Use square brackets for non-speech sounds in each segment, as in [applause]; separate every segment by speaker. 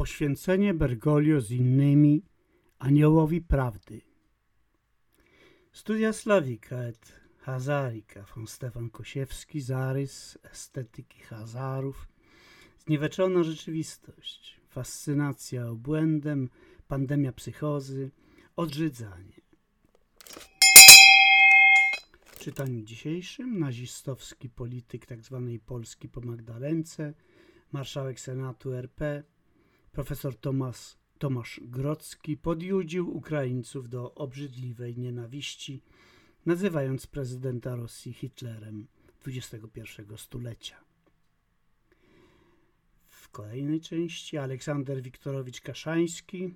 Speaker 1: poświęcenie Bergoglio z innymi aniołowi prawdy. Studia Slawika et Hazarika von Stefan Kosiewski, zarys estetyki Hazarów, zniweczona rzeczywistość, fascynacja obłędem, pandemia psychozy, odrzydzanie. W czytaniu dzisiejszym nazistowski polityk tzw. Polski po Magdalence, marszałek Senatu RP, profesor Tomasz, Grocki podjudził Ukraińców do obrzydliwej nienawiści, nazywając prezydenta Rosji Hitlerem XXI stulecia. W kolejnej części Aleksander Wiktorowicz Kaszański,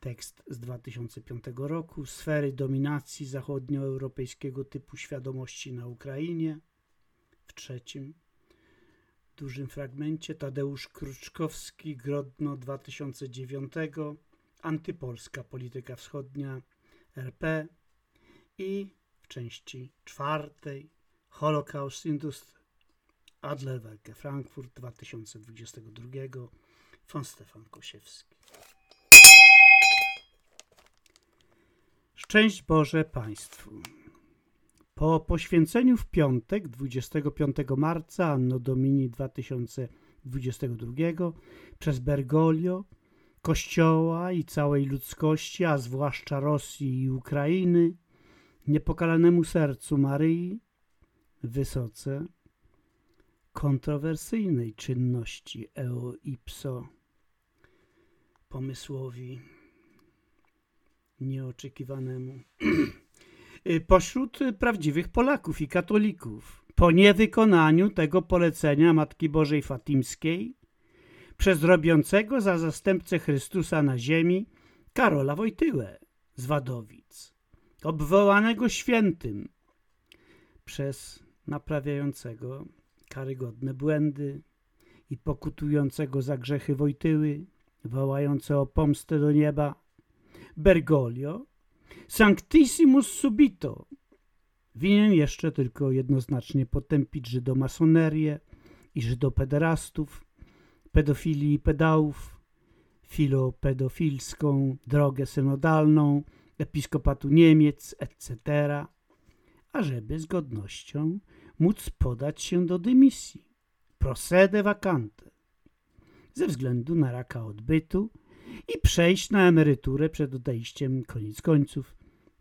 Speaker 1: tekst z 2005 roku, sfery dominacji zachodnioeuropejskiego typu świadomości na Ukrainie. W trzecim dużym fragmencie Tadeusz Kruczkowski, Grodno 2009, Antypolska polityka wschodnia RP i w części czwartej Holocaust Industry Adlerwerke Frankfurt 2022 von Stefan Kosiewski. Szczęść Boże Państwu. Po poświęceniu w piątek 25 marca Anno Domini 2022 przez Bergoglio Kościoła i całej ludzkości, a zwłaszcza Rosji i Ukrainy, niepokalanemu sercu Maryi, wysoce kontrowersyjnej czynności eo ipso, pomysłowi nieoczekiwanemu [clears throat] pośród prawdziwych Polaków i katolików. Po niewykonaniu tego polecenia Matki Bożej Fatimskiej przez robiącego za zastępcę Chrystusa na ziemi Karola Wojtyłę z Wadowic, obwołanego świętym przez naprawiającego karygodne błędy i pokutującego za grzechy Wojtyły, wołające o pomstę do nieba, Bergoglio Sanctissimus subito winien jeszcze tylko jednoznacznie potępić żydomasonerię i żydopederastów, pedofilii i pedałów, filopedofilską drogę synodalną, episkopatu Niemiec, etc., ażeby z godnością móc podać się do dymisji, prosede vacante, ze względu na raka odbytu i przejść na emeryturę przed odejściem koniec końców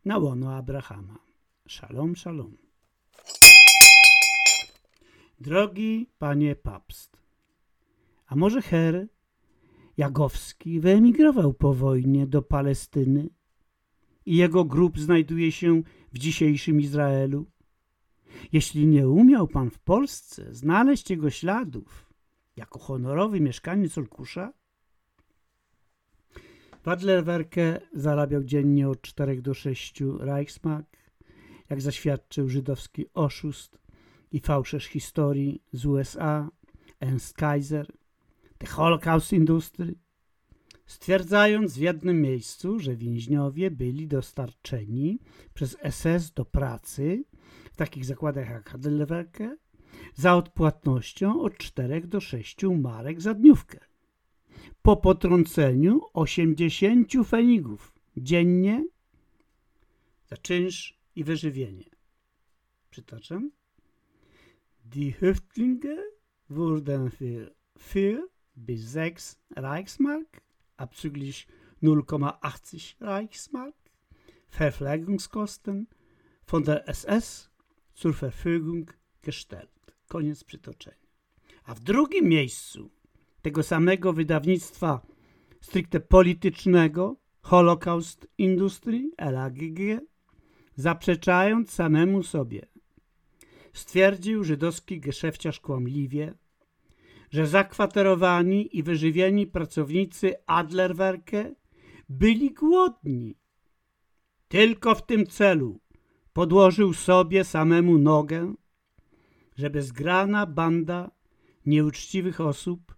Speaker 1: na łono Abrahama. Szalom, szalom. Drogi panie papst, a może Her Jagowski wyemigrował po wojnie do Palestyny i jego grób znajduje się w dzisiejszym Izraelu? Jeśli nie umiał pan w Polsce znaleźć jego śladów jako honorowy mieszkaniec Olkusza, Wadlerwerke zarabiał dziennie od 4 do 6 Reichsmark, jak zaświadczył żydowski oszust i fałszerz historii z USA, Ernst Kaiser, The Holocaust Industry, stwierdzając w jednym miejscu, że więźniowie byli dostarczeni przez SS do pracy w takich zakładach jak Hadlerwerke za odpłatnością od 4 do 6 marek za dniówkę po potrąceniu 80 fenigów dziennie za czynsz i wyżywienie. Przytaczam. Die Häftlinge wurden für 4 bis 6 Reichsmark, abzüglich 0,80 Reichsmark, Verpflegungskosten von der SS zur Verfügung gestellt. Koniec przytoczenia. A w drugim miejscu tego samego wydawnictwa stricte politycznego Holocaust Industry LAGG, zaprzeczając samemu sobie. Stwierdził żydowski geszefciarz kłamliwie, że zakwaterowani i wyżywieni pracownicy Adlerwerke byli głodni. Tylko w tym celu podłożył sobie samemu nogę, żeby zgrana banda nieuczciwych osób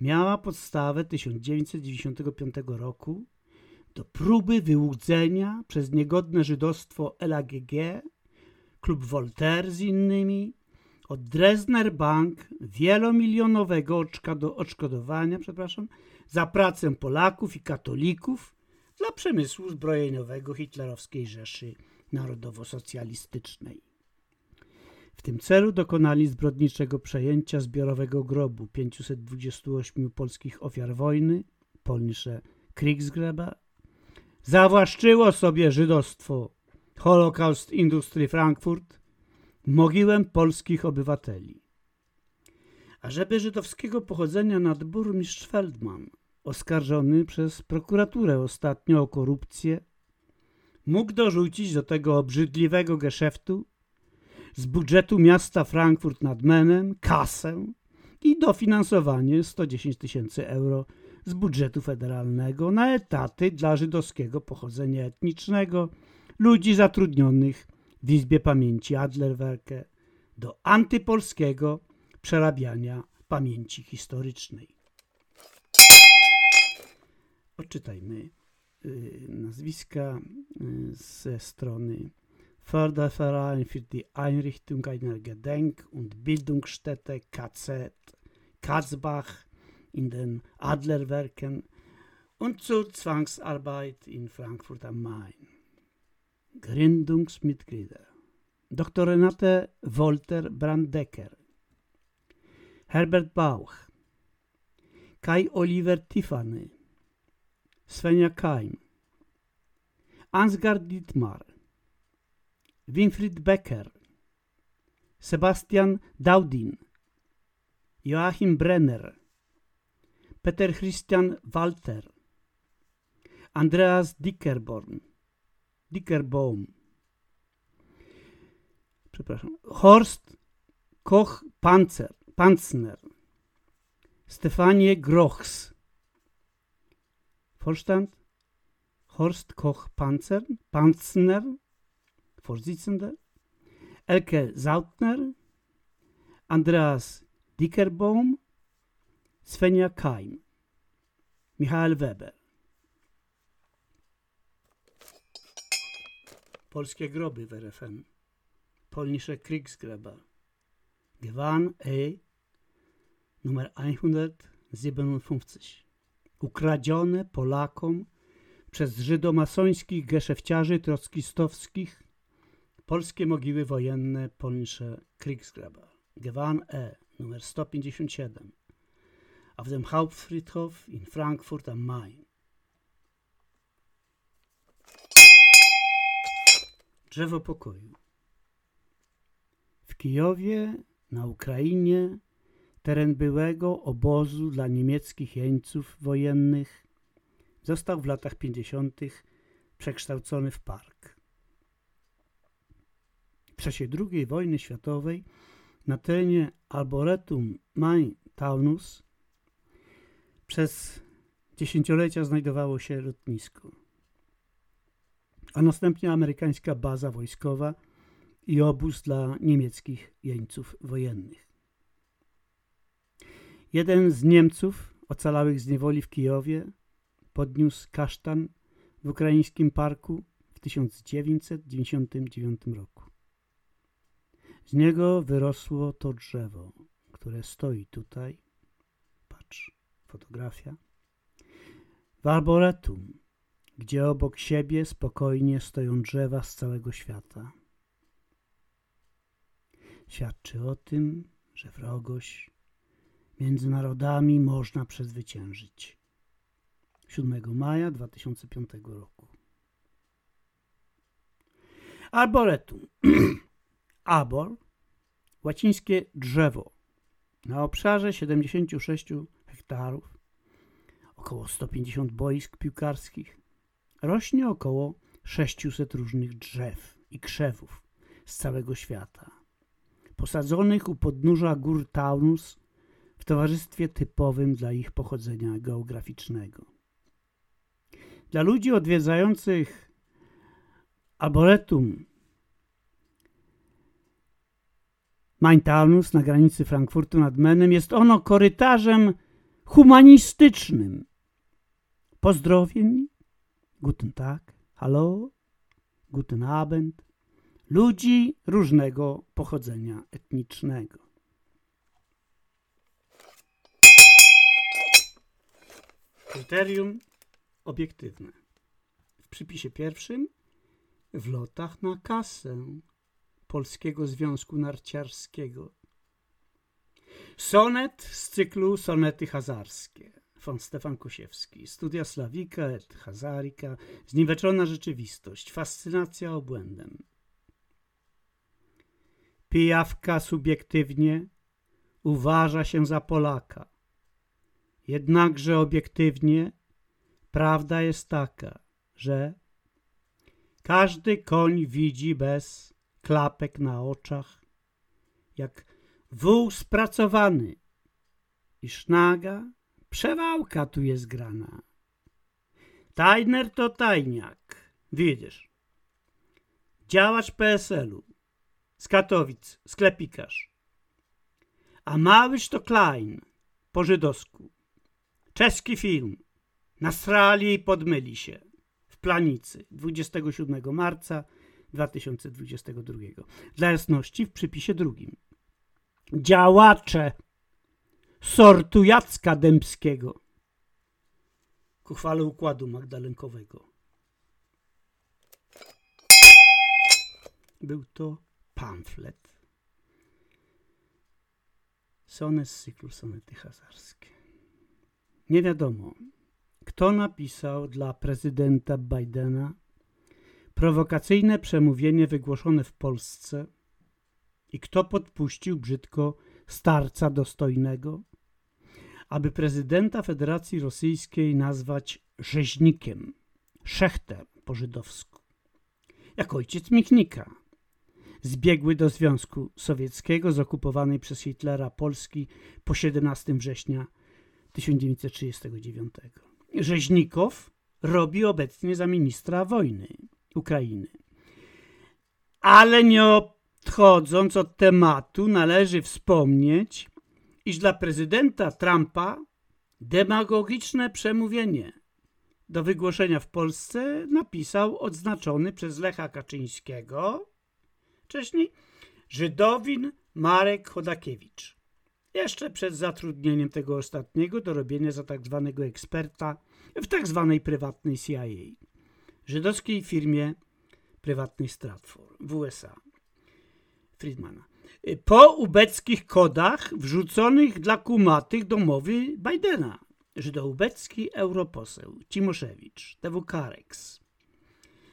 Speaker 1: miała podstawę 1995 roku do próby wyłudzenia przez niegodne żydostwo LAGG, klub Voltaire z innymi, od Dresdner Bank wielomilionowego odszkodowania przepraszam, za pracę Polaków i katolików dla przemysłu zbrojeniowego hitlerowskiej Rzeszy Narodowo-Socjalistycznej. W tym celu dokonali zbrodniczego przejęcia zbiorowego grobu 528 polskich ofiar wojny, polnicze Kriegsgräber, zawłaszczyło sobie żydostwo Holocaust Industry Frankfurt, mogiłę polskich obywateli. A żeby żydowskiego pochodzenia nadburmistrz Feldman, oskarżony przez prokuraturę ostatnio o korupcję, mógł dorzucić do tego obrzydliwego geszeftu z budżetu miasta Frankfurt nad Menem kasę i dofinansowanie 110 tysięcy euro z budżetu federalnego na etaty dla żydowskiego pochodzenia etnicznego ludzi zatrudnionych w Izbie Pamięci Adlerwerke do antypolskiego przerabiania pamięci historycznej. Odczytajmy y, nazwiska y, ze strony Förderverein für die Einrichtung einer Gedenk- und Bildungsstätte KZ Katzbach in den Adlerwerken und zur Zwangsarbeit in Frankfurt am Main. Gründungsmitglieder Dr. Renate Wolter Brandecker Herbert Bauch Kai Oliver Tiffany Svenja Keim Ansgar Dietmar Winfried Becker Sebastian Daudin Joachim Brenner Peter Christian Walter Andreas Dickerborn Dickerbaum. Przepraszam Horst Koch Panzer Panzner Stefanie Grochs. Vorstand? Horst Koch Panzer Panzner Vorsitzender Elke Sautner Andreas Dickerbaum Svenja Keim Michael Weber. Polskie groby w RFN Polnische Kriegsgräber. Gewan E numer 157 ukradzione Polakom przez żydomasońskich geszefciarzy trockistowskich polskie mogiły wojenne Polnische Kriegsgräber Gewan E numer 157 auf dem Hauptfriedhof in Frankfurt am Main Drzewo pokoju. W Kijowie, na Ukrainie, teren byłego obozu dla niemieckich jeńców wojennych został w latach 50. przekształcony w park. W czasie II wojny światowej na terenie Arboretum Main Taunus przez dziesięciolecia znajdowało się lotnisko a następnie amerykańska baza wojskowa i obóz dla niemieckich jeńców wojennych. Jeden z Niemców ocalałych z niewoli w Kijowie podniósł kasztan w ukraińskim parku w 1999 roku. Z niego wyrosło to drzewo, które stoi tutaj. Patrz, fotografia. W arboretum, gdzie obok siebie spokojnie stoją drzewa z całego świata. Świadczy o tym, że wrogość między narodami można przezwyciężyć. 7 maja 2005 roku. Arboretum. [clears throat] Arbor, łacińskie drzewo, na obszarze 76 hektarów, około 150 boisk piłkarskich, rośnie około 600 różnych drzew i krzewów z całego świata, posadzonych u podnóża gór Taunus w towarzystwie typowym dla ich pochodzenia geograficznego. Dla ludzi odwiedzających Arboretum Taunus na granicy Frankfurtu nad Menem jest ono korytarzem humanistycznym. Pozdrowień Guten Tag, Hallo, Guten Abend, ludzi różnego pochodzenia etnicznego. Kryterium obiektywne. W przypisie pierwszym w lotach na kasę Polskiego Związku Narciarskiego. Sonet z cyklu Sonety Hazarskie von Stefan Kosiewski. Studia Slawika et Hazarika. Zniweczona rzeczywistość. Fascynacja obłędem. Pijawka subiektywnie uważa się za Polaka. Jednakże obiektywnie prawda jest taka, że każdy koń widzi bez klapek na oczach, jak wół spracowany i sznaga, przewałka tu jest grana. Tajner to tajniak, widzisz. Działacz PSL-u, z Katowic, sklepikarz. A małyż to Klein, po żydowsku. Czeski film. Nastrali i podmyli się. W Planicy, 27 marca 2022. Dla jasności w przypisie drugim. Działacze sortu Jacka Dębskiego ku chwale Układu Magdalenkowego. Był to pamflet sones z cyklu sonety hazarskie. Nie wiadomo, kto napisał dla prezydenta Bidena prowokacyjne przemówienie wygłoszone w Polsce. I kto podpuścił brzydko starca dostojnego, aby prezydenta Federacji Rosyjskiej nazwać rzeźnikiem, szechtem po żydowsku, jak ojciec Michnika, zbiegły do Związku Sowieckiego z okupowanej przez Hitlera Polski po 17 września 1939. Rzeźnikow robi obecnie za ministra wojny Ukrainy. Ale nie odchodząc od tematu, należy wspomnieć, iż dla prezydenta Trumpa demagogiczne przemówienie do wygłoszenia w Polsce napisał odznaczony przez Lecha Kaczyńskiego, wcześniej Żydowin Marek Chodakiewicz. Jeszcze przed zatrudnieniem tego ostatniego do robienia za tak zwanego eksperta w tak zwanej prywatnej CIA, żydowskiej firmie prywatnej Stratford w USA. Friedmana. Po ubeckich kodach wrzuconych dla kumatych do mowy Bidena. Żydoubecki europoseł Cimoszewicz, TWK-Rex,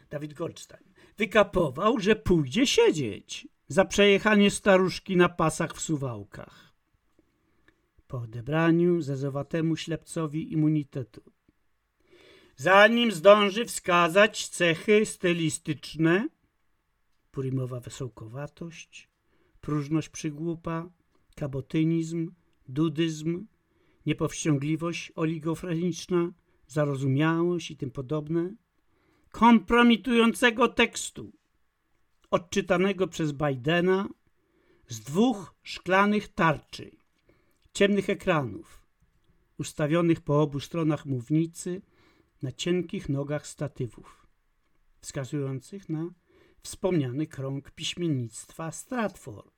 Speaker 1: Dawid Goldstein wykapował, że pójdzie siedzieć za przejechanie staruszki na pasach w suwałkach. Po odebraniu zezowatemu ślepcowi immunitetu. Zanim zdąży wskazać cechy stylistyczne, purimowa wesołkowatość, próżność przygłupa, kabotynizm, dudyzm, niepowściągliwość oligofreniczna, zarozumiałość i tym podobne, kompromitującego tekstu odczytanego przez Bidena z dwóch szklanych tarczy, ciemnych ekranów, ustawionych po obu stronach mównicy na cienkich nogach statywów, wskazujących na wspomniany krąg piśmiennictwa Stratford,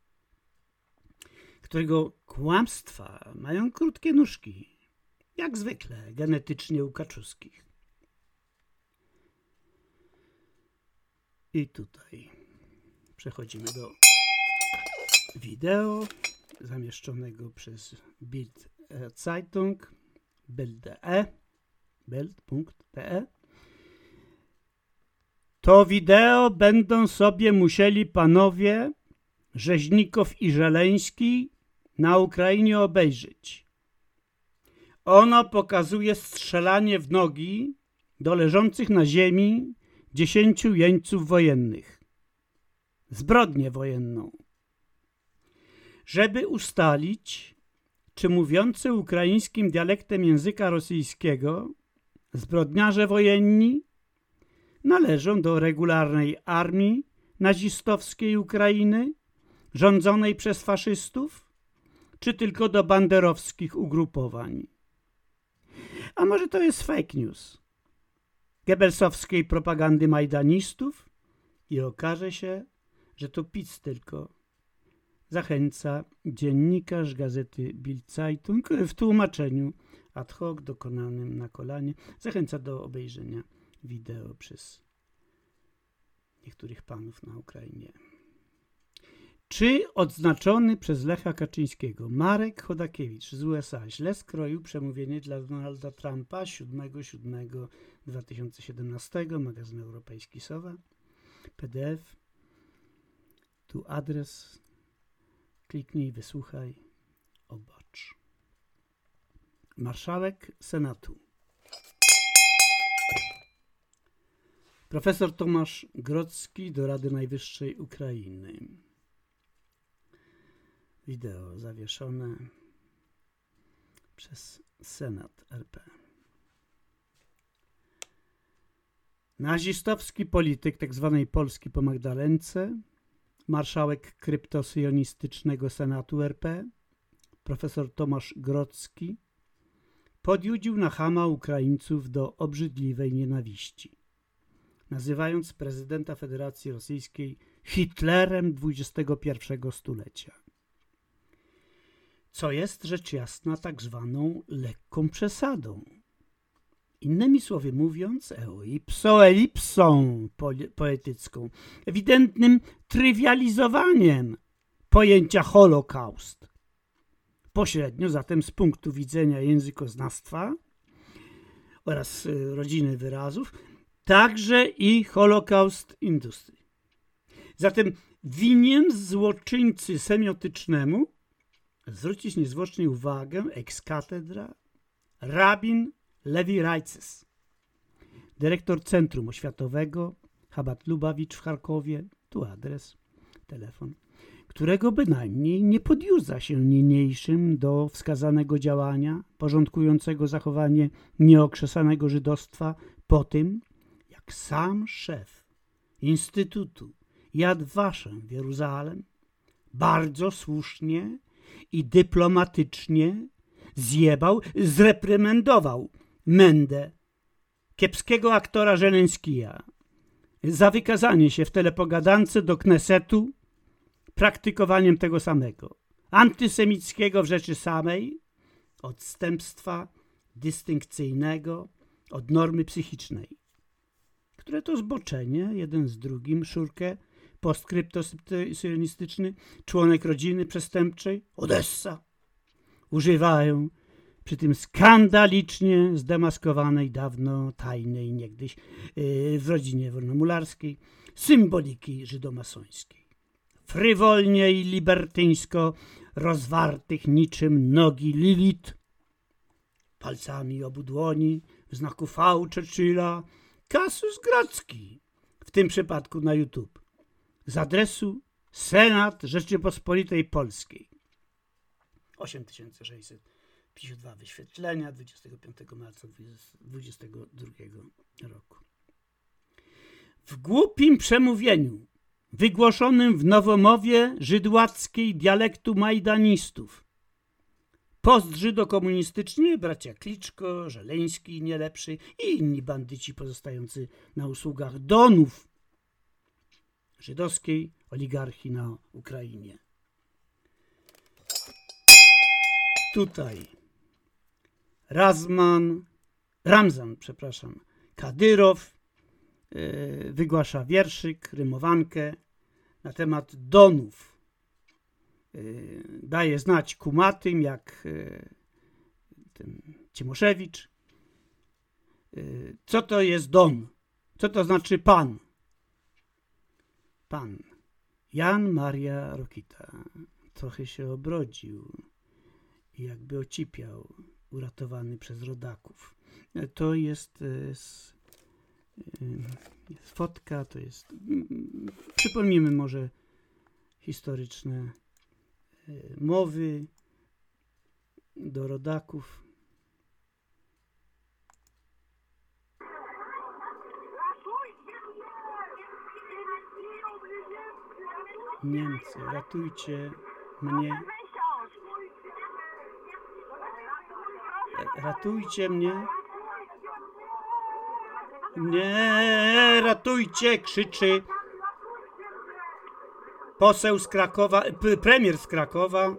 Speaker 1: którego kłamstwa mają krótkie nóżki, jak zwykle genetycznie u kaczuskich. I tutaj przechodzimy do wideo zamieszczonego przez Bild Zeitung bild.de bild.de To wideo będą sobie musieli panowie Rzeźnikow i Żeleński na Ukrainie obejrzeć. Ono pokazuje strzelanie w nogi do leżących na ziemi dziesięciu jeńców wojennych. Zbrodnię wojenną. Żeby ustalić, czy mówiący ukraińskim dialektem języka rosyjskiego zbrodniarze wojenni należą do regularnej armii nazistowskiej Ukrainy rządzonej przez faszystów, czy tylko do banderowskich ugrupowań. A może to jest fake news? Gebelsowskiej propagandy majdanistów i okaże się, że to PiS tylko. Zachęca dziennikarz gazety Bild Zeitung w tłumaczeniu ad hoc dokonanym na kolanie. Zachęca do obejrzenia wideo przez niektórych panów na Ukrainie. Czy odznaczony przez Lecha Kaczyńskiego Marek Chodakiewicz z USA źle skroił przemówienie dla Donalda Trumpa 7.7.2017 magazyn Europejski Sowa? PDF. Tu adres. Kliknij, wysłuchaj, obacz. Marszałek Senatu. Profesor Tomasz Grodzki do Rady Najwyższej Ukrainy. Wideo zawieszone przez Senat RP. Nazistowski polityk tzw. Tak Polski po Magdalence, marszałek kryptosyjonistycznego Senatu RP, profesor Tomasz Grodzki, podjudził na Hama Ukraińców do obrzydliwej nienawiści, nazywając prezydenta Federacji Rosyjskiej Hitlerem XXI stulecia. Co jest rzecz jasna tak zwaną lekką przesadą. Innymi słowy mówiąc, eoipsoelipsą poetycką, ewidentnym trywializowaniem pojęcia Holokaust Pośrednio zatem z punktu widzenia językoznawstwa oraz y, rodziny wyrazów, także i Holokaust Industry. Zatem winien złoczyńcy semiotycznemu zwrócić niezwłocznie uwagę ex cathedra rabin Levi Rajces, dyrektor Centrum Oświatowego Habat Lubawicz w Charkowie, tu adres, telefon którego bynajmniej nie podjuza się niniejszym do wskazanego działania porządkującego zachowanie nieokrzesanego żydostwa po tym, jak sam szef Instytutu Yad Vashem w Jeruzalem bardzo słusznie i dyplomatycznie zjebał, zreprymendował Mendę, kiepskiego aktora Żeleńskija, za wykazanie się w telepogadance do Knesetu praktykowaniem tego samego. Antysemickiego w rzeczy samej, odstępstwa dystynkcyjnego od normy psychicznej, które to zboczenie, jeden z drugim, szurkę postkryptosyjonistyczny, członek rodziny przestępczej, Odessa, używają przy tym skandalicznie zdemaskowanej, dawno tajnej niegdyś yy, w rodzinie wolnomularskiej symboliki żydomasońskiej frywolnie i libertyńsko rozwartych niczym nogi Lilit, palcami obu dłoni w znaku V Churchilla, Kasus Grodzki, w tym przypadku na YouTube, z adresu Senat Rzeczypospolitej Polskiej. 8652 wyświetlenia 25 marca 2022 roku. W głupim przemówieniu wygłoszonym w nowomowie żydłackiej dialektu majdanistów. Postżydokomunistyczni bracia Kliczko, Żeleński nielepszy i inni bandyci pozostający na usługach donów żydowskiej oligarchii na Ukrainie. Tutaj Razman, Ramzan, przepraszam, Kadyrow yy, wygłasza wierszyk, rymowankę na temat donów. Y, daje znać kumatym, jak y, ten Cimoszewicz. Y, co to jest don? Co to znaczy pan? Pan. Jan Maria Rokita trochę się obrodził i jakby ocipiał, uratowany przez rodaków. To jest jest fotka, to jest. Przypomnijmy może historyczne e, mowy do rodaków. Niemcy, ratujcie mnie. E, ratujcie mnie. Nie, ratujcie, krzyczy. poseł z Krakowa, premier z Krakowa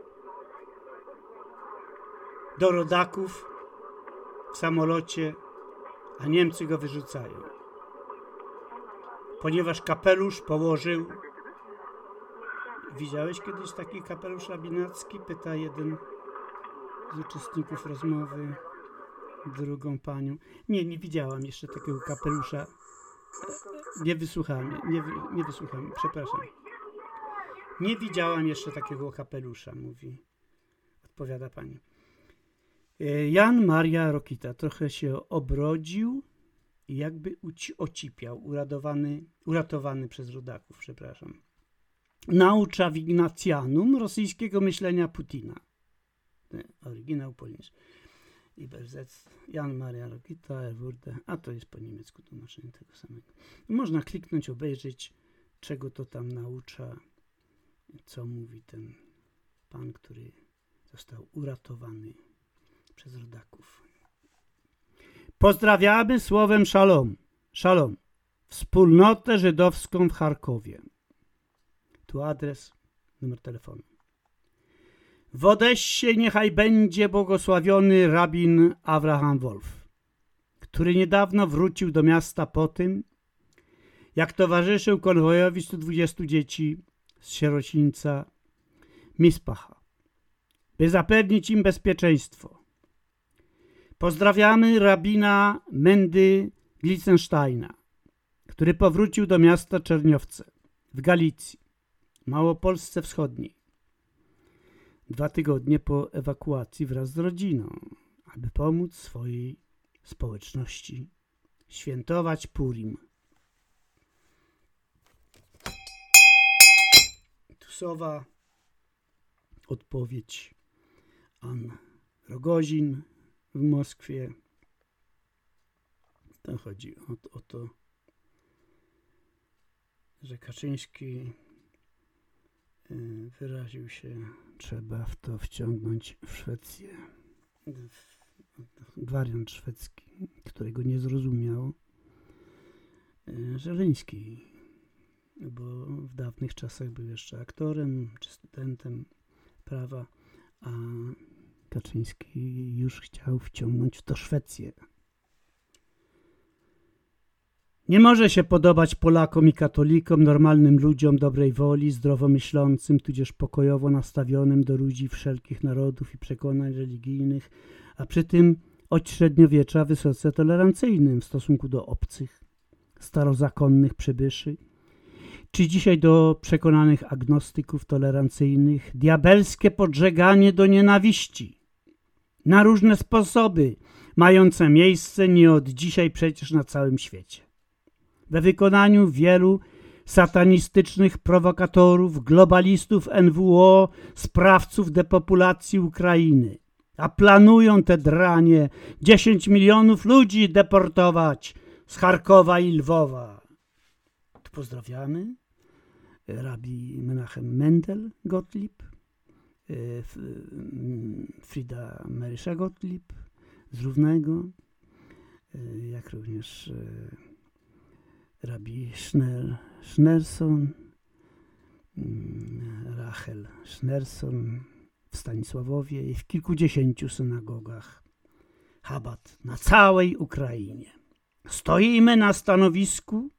Speaker 1: do rodaków w samolocie, a Niemcy go wyrzucają. Ponieważ kapelusz położył. Widziałeś kiedyś taki kapelusz rabinacki? Pyta jeden z uczestników rozmowy drugą panią. Nie, nie widziałam jeszcze takiego kapelusza. Nie wysłuchałem, nie, nie wysłuchałem, przepraszam. Nie widziałam jeszcze takiego kapelusza, mówi. Odpowiada pani. E, Jan Maria Rokita trochę się obrodził i jakby ocipiał, uradowany, uratowany przez rodaków, przepraszam. Naucza w Ignacjanum rosyjskiego myślenia Putina. Oryginał polski. Übersetzt Jan Maria Rokita, Erwurde, a to jest po niemiecku tłumaczenie tego samego. Można kliknąć, obejrzeć, czego to tam naucza, co mówi ten pan, który został uratowany przez rodaków. Pozdrawiamy słowem szalom, szalom, wspólnotę żydowską w Charkowie. Tu adres, numer telefonu. W Odessie niechaj będzie błogosławiony rabin Abraham Wolf, który niedawno wrócił do miasta po tym, jak towarzyszył konwojowi 120 dzieci z sierocińca Mispacha, by zapewnić im bezpieczeństwo. Pozdrawiamy rabina Mendy Glicensteina, który powrócił do miasta Czerniowce w Galicji, Małopolsce Wschodniej dwa tygodnie po ewakuacji wraz z rodziną, aby pomóc swojej społeczności świętować Purim. Tusowa odpowiedź Ann Rogozin w Moskwie. To chodzi o, o to, że Kaczyński y, wyraził się trzeba w to wciągnąć w Szwecję. Wariant szwedzki, którego nie zrozumiał e, Żeleński, bo w dawnych czasach był jeszcze aktorem czy studentem prawa, a Kaczyński już chciał wciągnąć w to Szwecję. Nie może się podobać Polakom i katolikom, normalnym ludziom dobrej woli, zdrowo myślącym, tudzież pokojowo nastawionym do ludzi wszelkich narodów i przekonań religijnych, a przy tym od średniowiecza wysoce tolerancyjnym w stosunku do obcych, starozakonnych przybyszy, czy dzisiaj do przekonanych agnostyków tolerancyjnych, diabelskie podżeganie do nienawiści na różne sposoby, mające miejsce nie od dzisiaj przecież na całym świecie we wykonaniu wielu satanistycznych prowokatorów, globalistów NWO, sprawców depopulacji Ukrainy. A planują te dranie 10 milionów ludzi deportować z Charkowa i Lwowa. Pozdrawiamy. Rabi Menachem Mendel Gottlieb, e, Frida Marysza Gottlieb z Równego, e, jak również Rabbi Schner, Schnerson, mm, Rachel Schnerson w Stanisławowie i w kilkudziesięciu synagogach Habat na całej Ukrainie. Stoimy na stanowisku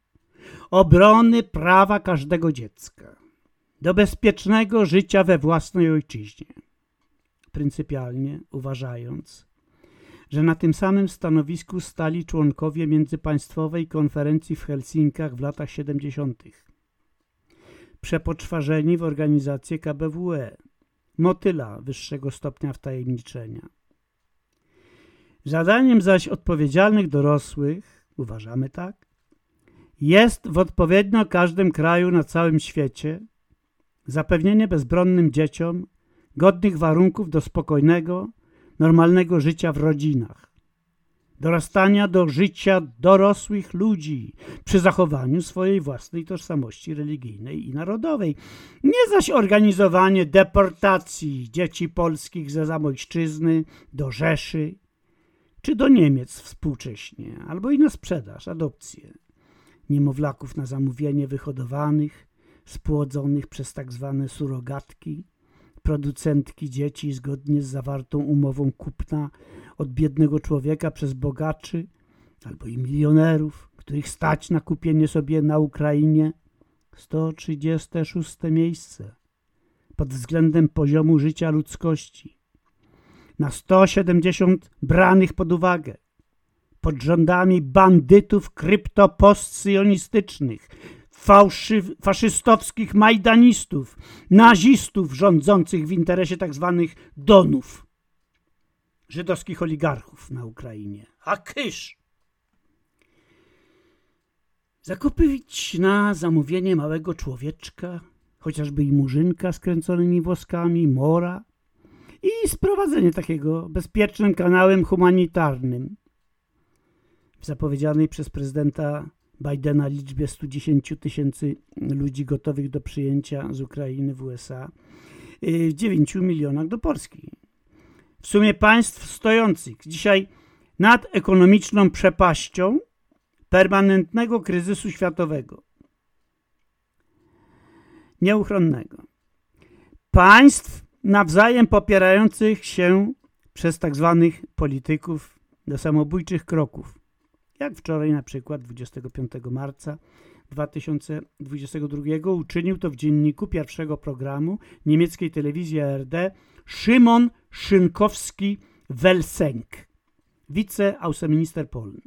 Speaker 1: obrony prawa każdego dziecka do bezpiecznego życia we własnej ojczyźnie, pryncypialnie uważając, że na tym samym stanowisku stali członkowie Międzypaństwowej Konferencji w Helsinkach w latach 70. Przepoczwarzeni w organizację KBWE, motyla wyższego stopnia wtajemniczenia. Zadaniem zaś odpowiedzialnych dorosłych, uważamy tak, jest w odpowiednio każdym kraju na całym świecie zapewnienie bezbronnym dzieciom godnych warunków do spokojnego, normalnego życia w rodzinach, dorastania do życia dorosłych ludzi przy zachowaniu swojej własnej tożsamości religijnej i narodowej. Nie zaś organizowanie deportacji dzieci polskich ze zamojszczyzny do Rzeszy czy do Niemiec współcześnie, albo i na sprzedaż, adopcję niemowlaków na zamówienie wyhodowanych spłodzonych przez tak zwane surogatki, producentki dzieci zgodnie z zawartą umową kupna od biednego człowieka przez bogaczy albo i milionerów, których stać na kupienie sobie na Ukrainie. 136 miejsce pod względem poziomu życia ludzkości, na 170 branych pod uwagę pod rządami bandytów kryptopostsyjonistycznych, faszystowskich majdanistów, nazistów rządzących w interesie tzw. Tak donów, żydowskich oligarchów na Ukrainie. A kysz! Zakupić na zamówienie małego człowieczka, chociażby i murzynka z kręconymi włoskami, mora i sprowadzenie takiego bezpiecznym kanałem humanitarnym w zapowiedzianej przez prezydenta Bidena liczbie 110 tysięcy ludzi gotowych do przyjęcia z Ukrainy w USA y, w 9 milionach do Polski. W sumie państw stojących dzisiaj nad ekonomiczną przepaścią permanentnego kryzysu światowego. Nieuchronnego. Państw nawzajem popierających się przez tak zwanych polityków do samobójczych kroków jak wczoraj na przykład 25 marca 2022 uczynił to w dzienniku pierwszego programu niemieckiej telewizji ARD Szymon Szynkowski-Welsenk, wiceauseminister Polen,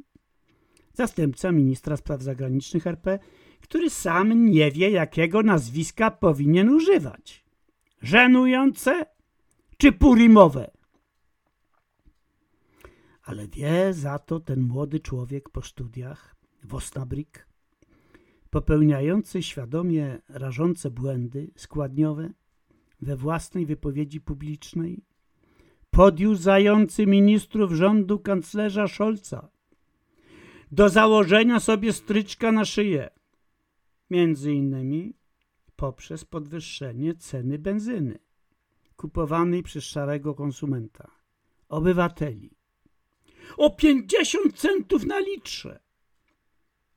Speaker 1: zastępca ministra spraw zagranicznych RP, który sam nie wie, jakiego nazwiska powinien używać. Żenujące czy purimowe? Ale wie za to ten młody człowiek po studiach w Osnabrück, popełniający świadomie rażące błędy składniowe we własnej wypowiedzi publicznej, podjudzający ministrów rządu kanclerza Scholza do założenia sobie stryczka na szyję, między innymi poprzez podwyższenie ceny benzyny kupowanej przez szarego konsumenta, obywateli o 50 centów na litrze.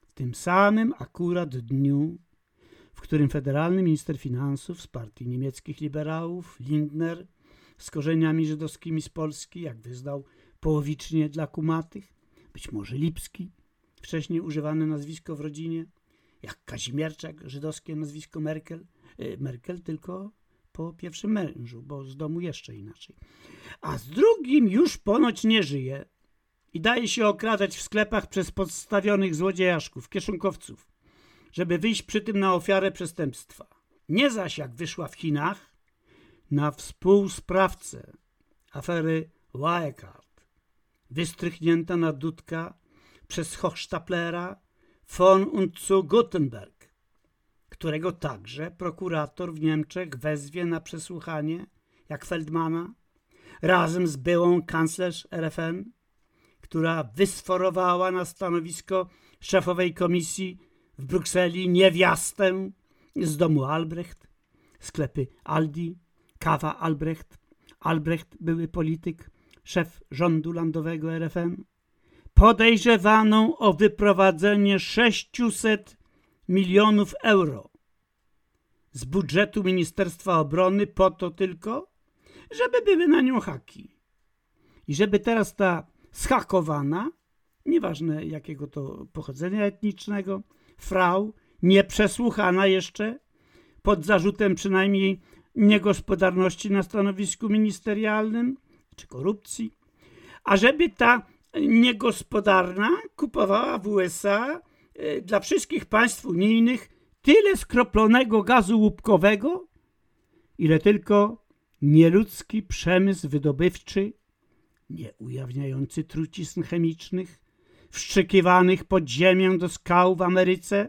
Speaker 1: W tym samym akurat dniu, w którym federalny minister finansów z partii niemieckich liberałów, Lindner, z korzeniami żydowskimi z Polski, jak wyznał połowicznie dla kumatych, być może Lipski, wcześniej używane nazwisko w rodzinie, jak Kazimierczak, żydowskie nazwisko Merkel, e, Merkel tylko po pierwszym mężu, bo z domu jeszcze inaczej. A z drugim już ponoć nie żyje, i daje się okradać w sklepach przez podstawionych złodziejaszków, kieszonkowców, żeby wyjść przy tym na ofiarę przestępstwa. Nie zaś jak wyszła w Chinach na współsprawcę afery Wirecard, wystrychnięta na dudka przez Hochstaplera von und zu Gutenberg, którego także prokurator w Niemczech wezwie na przesłuchanie, jak Feldmana, razem z byłą kanclerz RFN, która wysforowała na stanowisko szefowej komisji w Brukseli niewiastę z domu Albrecht, sklepy Aldi, kawa Albrecht, Albrecht były polityk, szef rządu landowego RFN, podejrzewaną o wyprowadzenie 600 milionów euro z budżetu Ministerstwa Obrony po to tylko, żeby były na nią haki. I żeby teraz ta schakowana, nieważne jakiego to pochodzenia etnicznego, frau, nieprzesłuchana jeszcze, pod zarzutem przynajmniej niegospodarności na stanowisku ministerialnym czy korupcji, a żeby ta niegospodarna kupowała w USA e, dla wszystkich państw unijnych tyle skroplonego gazu łupkowego, ile tylko nieludzki przemysł wydobywczy nie ujawniający trucizn chemicznych, wszczykiwanych pod ziemię do skał w Ameryce,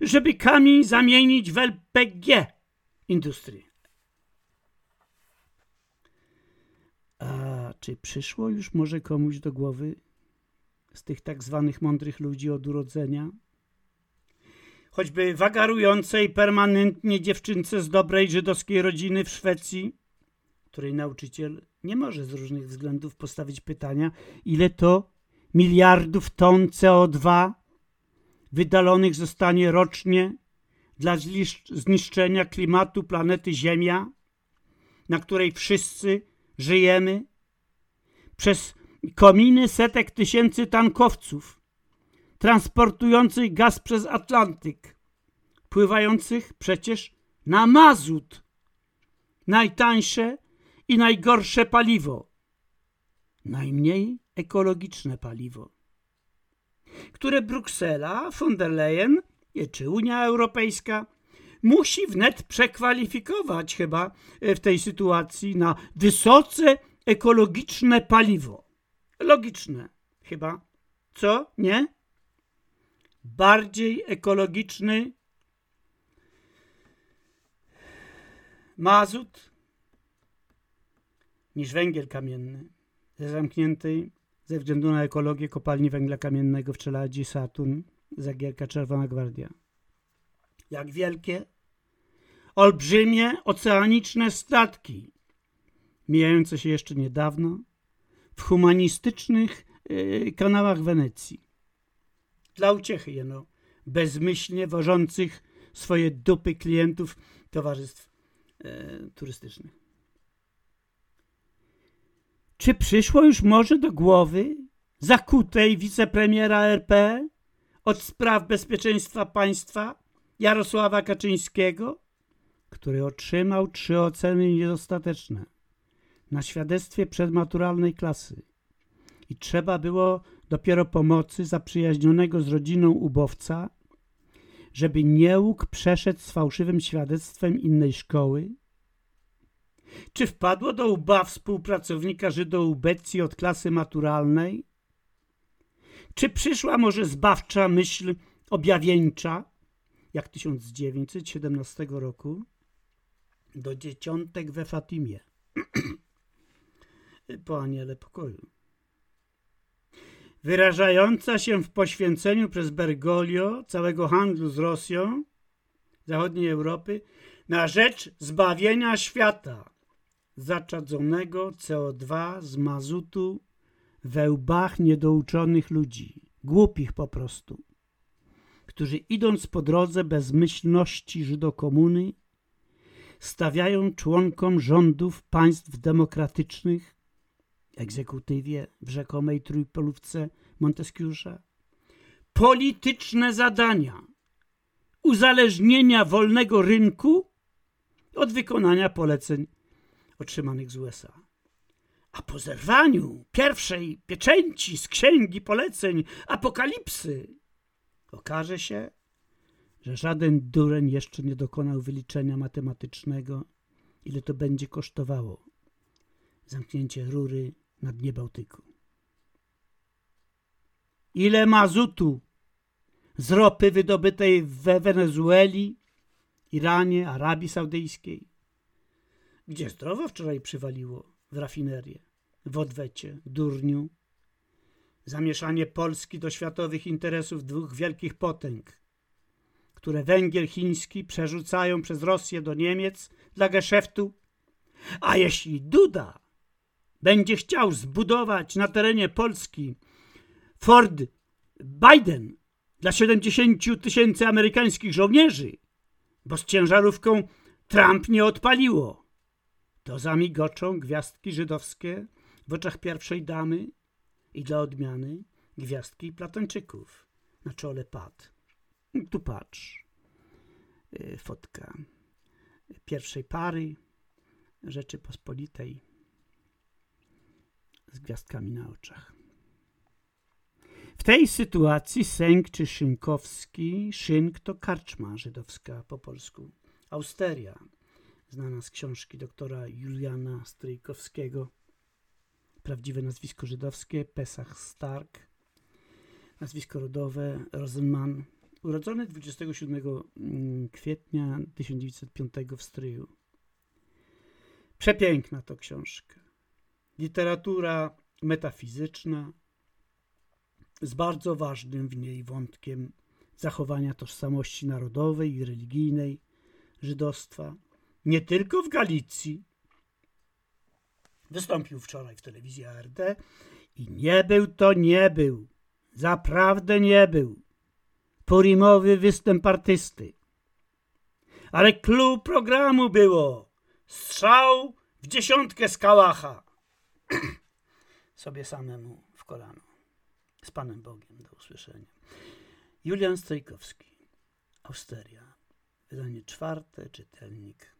Speaker 1: żeby kamień zamienić w LPG industrii. A czy przyszło już może komuś do głowy z tych tak zwanych mądrych ludzi od urodzenia? Choćby wagarującej permanentnie dziewczynce z dobrej żydowskiej rodziny w Szwecji, której nauczyciel nie może z różnych względów postawić pytania, ile to miliardów ton CO2 wydalonych zostanie rocznie dla zniszczenia klimatu planety Ziemia, na której wszyscy żyjemy, przez kominy setek tysięcy tankowców transportujących gaz przez Atlantyk, pływających przecież na mazut, najtańsze i najgorsze paliwo, najmniej ekologiczne paliwo, które Bruksela, von der Leyen czy Unia Europejska musi wnet przekwalifikować chyba w tej sytuacji na wysoce ekologiczne paliwo. Logiczne chyba. Co? Nie? Bardziej ekologiczny mazut niż węgiel kamienny ze zamkniętej ze względu na ekologię kopalni węgla kamiennego w Czeladzi Saturn Zagierka Czerwona Gwardia. Jak wielkie, olbrzymie oceaniczne statki mijające się jeszcze niedawno w humanistycznych yy, kanałach Wenecji. Dla uciechy jeno bezmyślnie wożących swoje dupy klientów towarzystw yy, turystycznych. Czy przyszło już może do głowy zakutej wicepremiera RP od spraw bezpieczeństwa państwa Jarosława Kaczyńskiego, który otrzymał trzy oceny niedostateczne na świadectwie przedmaturalnej klasy i trzeba było dopiero pomocy zaprzyjaźnionego z rodziną ubowca, żeby niełuk przeszedł z fałszywym świadectwem innej szkoły? Czy wpadło do łba współpracownika Żydoubecji od klasy maturalnej? Czy przyszła może zbawcza myśl objawieńcza, jak 1917 roku, do dzieciątek we Fatimie? [clears throat] po aniele pokoju. Wyrażająca się w poświęceniu przez Bergoglio całego handlu z Rosją, zachodniej Europy, na rzecz zbawienia świata, zaczadzonego CO2 z mazutu we łbach niedouczonych ludzi, głupich po prostu, którzy idąc po drodze bezmyślności Żydokomuny, stawiają członkom rządów państw demokratycznych egzekutywie w rzekomej trójpolówce Montesquieu'a. Polityczne zadania uzależnienia wolnego rynku od wykonania poleceń otrzymanych z USA. A po zerwaniu pierwszej pieczęci z księgi poleceń apokalipsy okaże się, że żaden dureń jeszcze nie dokonał wyliczenia matematycznego, ile to będzie kosztowało zamknięcie rury na dnie Bałtyku. Ile mazutu z ropy wydobytej we Wenezueli, Iranie, Arabii Saudyjskiej, gdzie zdrowo wczoraj przywaliło w rafinerię, w odwecie, durniu, zamieszanie Polski do światowych interesów dwóch wielkich potęg, które węgiel chiński przerzucają przez Rosję do Niemiec dla geszeftu, a jeśli Duda będzie chciał zbudować na terenie Polski Ford Biden dla 70 tysięcy amerykańskich żołnierzy, bo z ciężarówką Trump nie odpaliło. To zamigoczą gwiazdki żydowskie w oczach pierwszej damy i dla odmiany gwiazdki platończyków na czole pad. Tu patrz, y, fotka pierwszej pary Rzeczypospolitej z gwiazdkami na oczach. W tej sytuacji sęk czy szynkowski, szynk to karczma żydowska po polsku. Austeria, znana z książki doktora Juliana Stryjkowskiego. Prawdziwe nazwisko żydowskie Pesach Stark. Nazwisko rodowe Rosenman. Urodzony 27 mm, kwietnia 1905 w Stryju. Przepiękna to książka literatura metafizyczna z bardzo ważnym w niej wątkiem zachowania tożsamości narodowej i religijnej żydostwa, nie tylko w Galicji. Wystąpił wczoraj w telewizji ARD i nie był to nie był, zaprawdę nie był, porimowy występ artysty. Ale clue programu było strzał w dziesiątkę z kałacha. [clears throat] Sobie samemu w kolano. Z Panem Bogiem do usłyszenia. Julian Stojkowski, Austeria. Wydanie czwarte, czytelnik.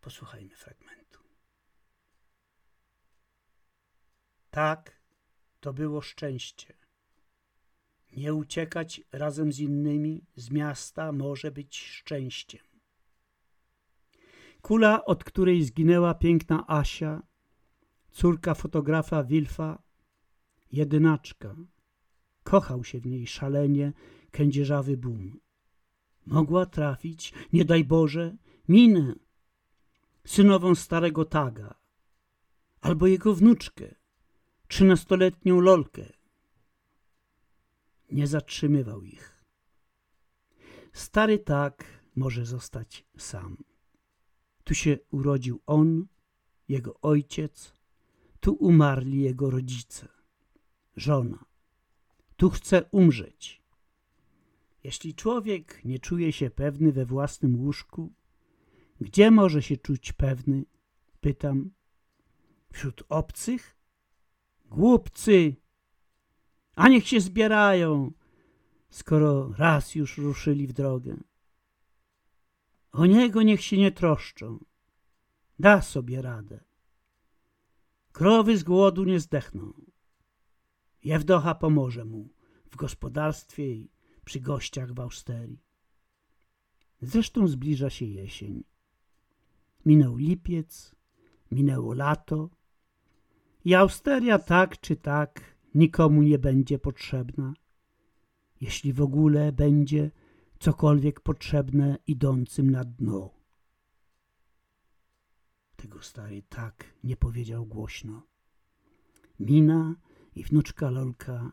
Speaker 1: Posłuchajmy fragmentu. Tak, to było szczęście. Nie uciekać razem z innymi z miasta może być szczęściem. Kula, od której zginęła piękna Asia, córka fotografa Wilfa, jedynaczka. Kochał się w niej szalenie kędzierzawy boom. Mogła trafić, nie daj Boże, minę, synową starego taga, albo jego wnuczkę, trzynastoletnią lolkę. Nie zatrzymywał ich. Stary tak może zostać sam. Tu się urodził on, jego ojciec, tu umarli jego rodzice, żona. Tu chce umrzeć. Jeśli człowiek nie czuje się pewny we własnym łóżku, gdzie może się czuć pewny? Pytam. Wśród obcych? Głupcy! A niech się zbierają, skoro raz już ruszyli w drogę. O niego niech się nie troszczą. Da sobie radę. Krowy z głodu nie zdechną. Jewdocha pomoże mu w gospodarstwie i przy gościach w Austerii. Zresztą zbliża się jesień. Minął lipiec, minęło lato i Austeria tak czy tak nikomu nie będzie potrzebna. Jeśli w ogóle będzie cokolwiek potrzebne idącym na dno. Tego stary tak nie powiedział głośno. Mina i wnuczka Lolka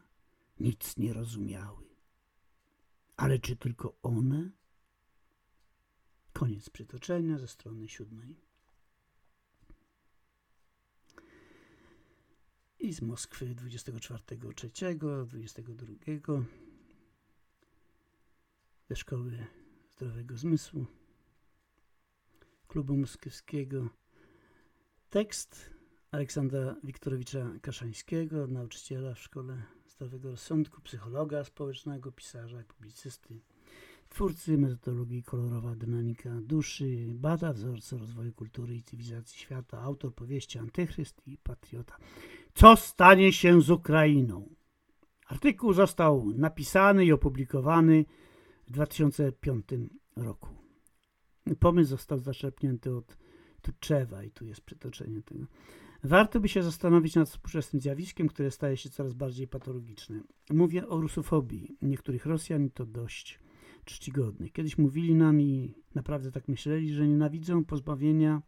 Speaker 1: nic nie rozumiały. Ale czy tylko one? Koniec przytoczenia ze strony siódmej. I z Moskwy 24.3.22 ze Szkoły Zdrowego Zmysłu. Klubu Moskiewskiego. Tekst Aleksandra Wiktorowicza Kaszańskiego, nauczyciela w Szkole Zdrowego Rozsądku, psychologa społecznego, pisarza i publicysty twórcy metodologii kolorowa dynamika duszy, bada wzorce rozwoju kultury i cywilizacji świata, autor powieści Antychryst i Patriota. Co stanie się z Ukrainą? Artykuł został napisany i opublikowany w 2005 roku. Pomysł został zaczerpnięty od Tuczewa i tu jest przytoczenie tego. Warto by się zastanowić nad współczesnym zjawiskiem, które staje się coraz bardziej patologiczne. Mówię o rusofobii niektórych Rosjan to dość czcigodnych. Kiedyś mówili nam i naprawdę tak myśleli, że nienawidzą pozbawienia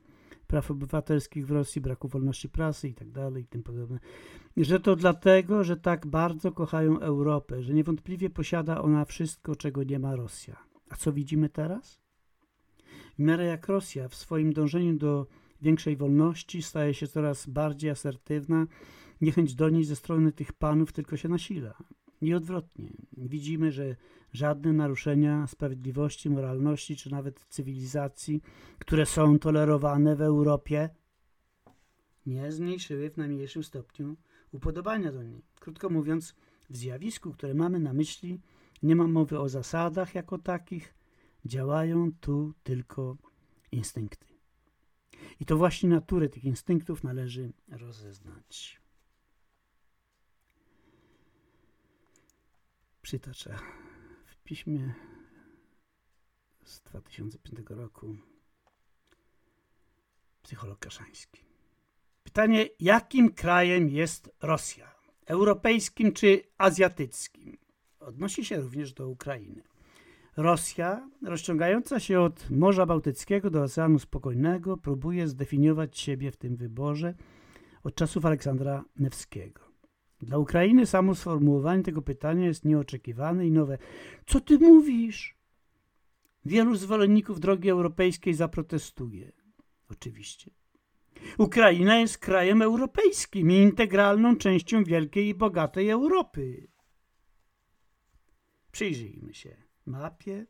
Speaker 1: praw obywatelskich w Rosji, braku wolności prasy i tak dalej i tym podobne. Że to dlatego, że tak bardzo kochają Europę, że niewątpliwie posiada ona wszystko, czego nie ma Rosja. A co widzimy teraz? W miarę jak Rosja w swoim dążeniu do większej wolności staje się coraz bardziej asertywna, niechęć do niej ze strony tych panów tylko się nasila. I odwrotnie. Widzimy, że żadne naruszenia sprawiedliwości, moralności czy nawet cywilizacji, które są tolerowane w Europie, nie zmniejszyły w najmniejszym stopniu upodobania do niej. Krótko mówiąc, w zjawisku, które mamy na myśli, nie ma mowy o zasadach jako takich, działają tu tylko instynkty. I to właśnie naturę tych instynktów należy rozeznać. Przytoczę w piśmie z 2005 roku psycholog Kaszański. Pytanie, jakim krajem jest Rosja? Europejskim czy azjatyckim? Odnosi się również do Ukrainy. Rosja, rozciągająca się od Morza Bałtyckiego do Oceanu Spokojnego, próbuje zdefiniować siebie w tym wyborze od czasów Aleksandra Newskiego. Dla Ukrainy samo sformułowanie tego pytania jest nieoczekiwane i nowe. Co ty mówisz? Wielu zwolenników drogi europejskiej zaprotestuje. Oczywiście. Ukraina jest krajem europejskim i integralną częścią wielkiej i bogatej Europy. Przyjrzyjmy się mapie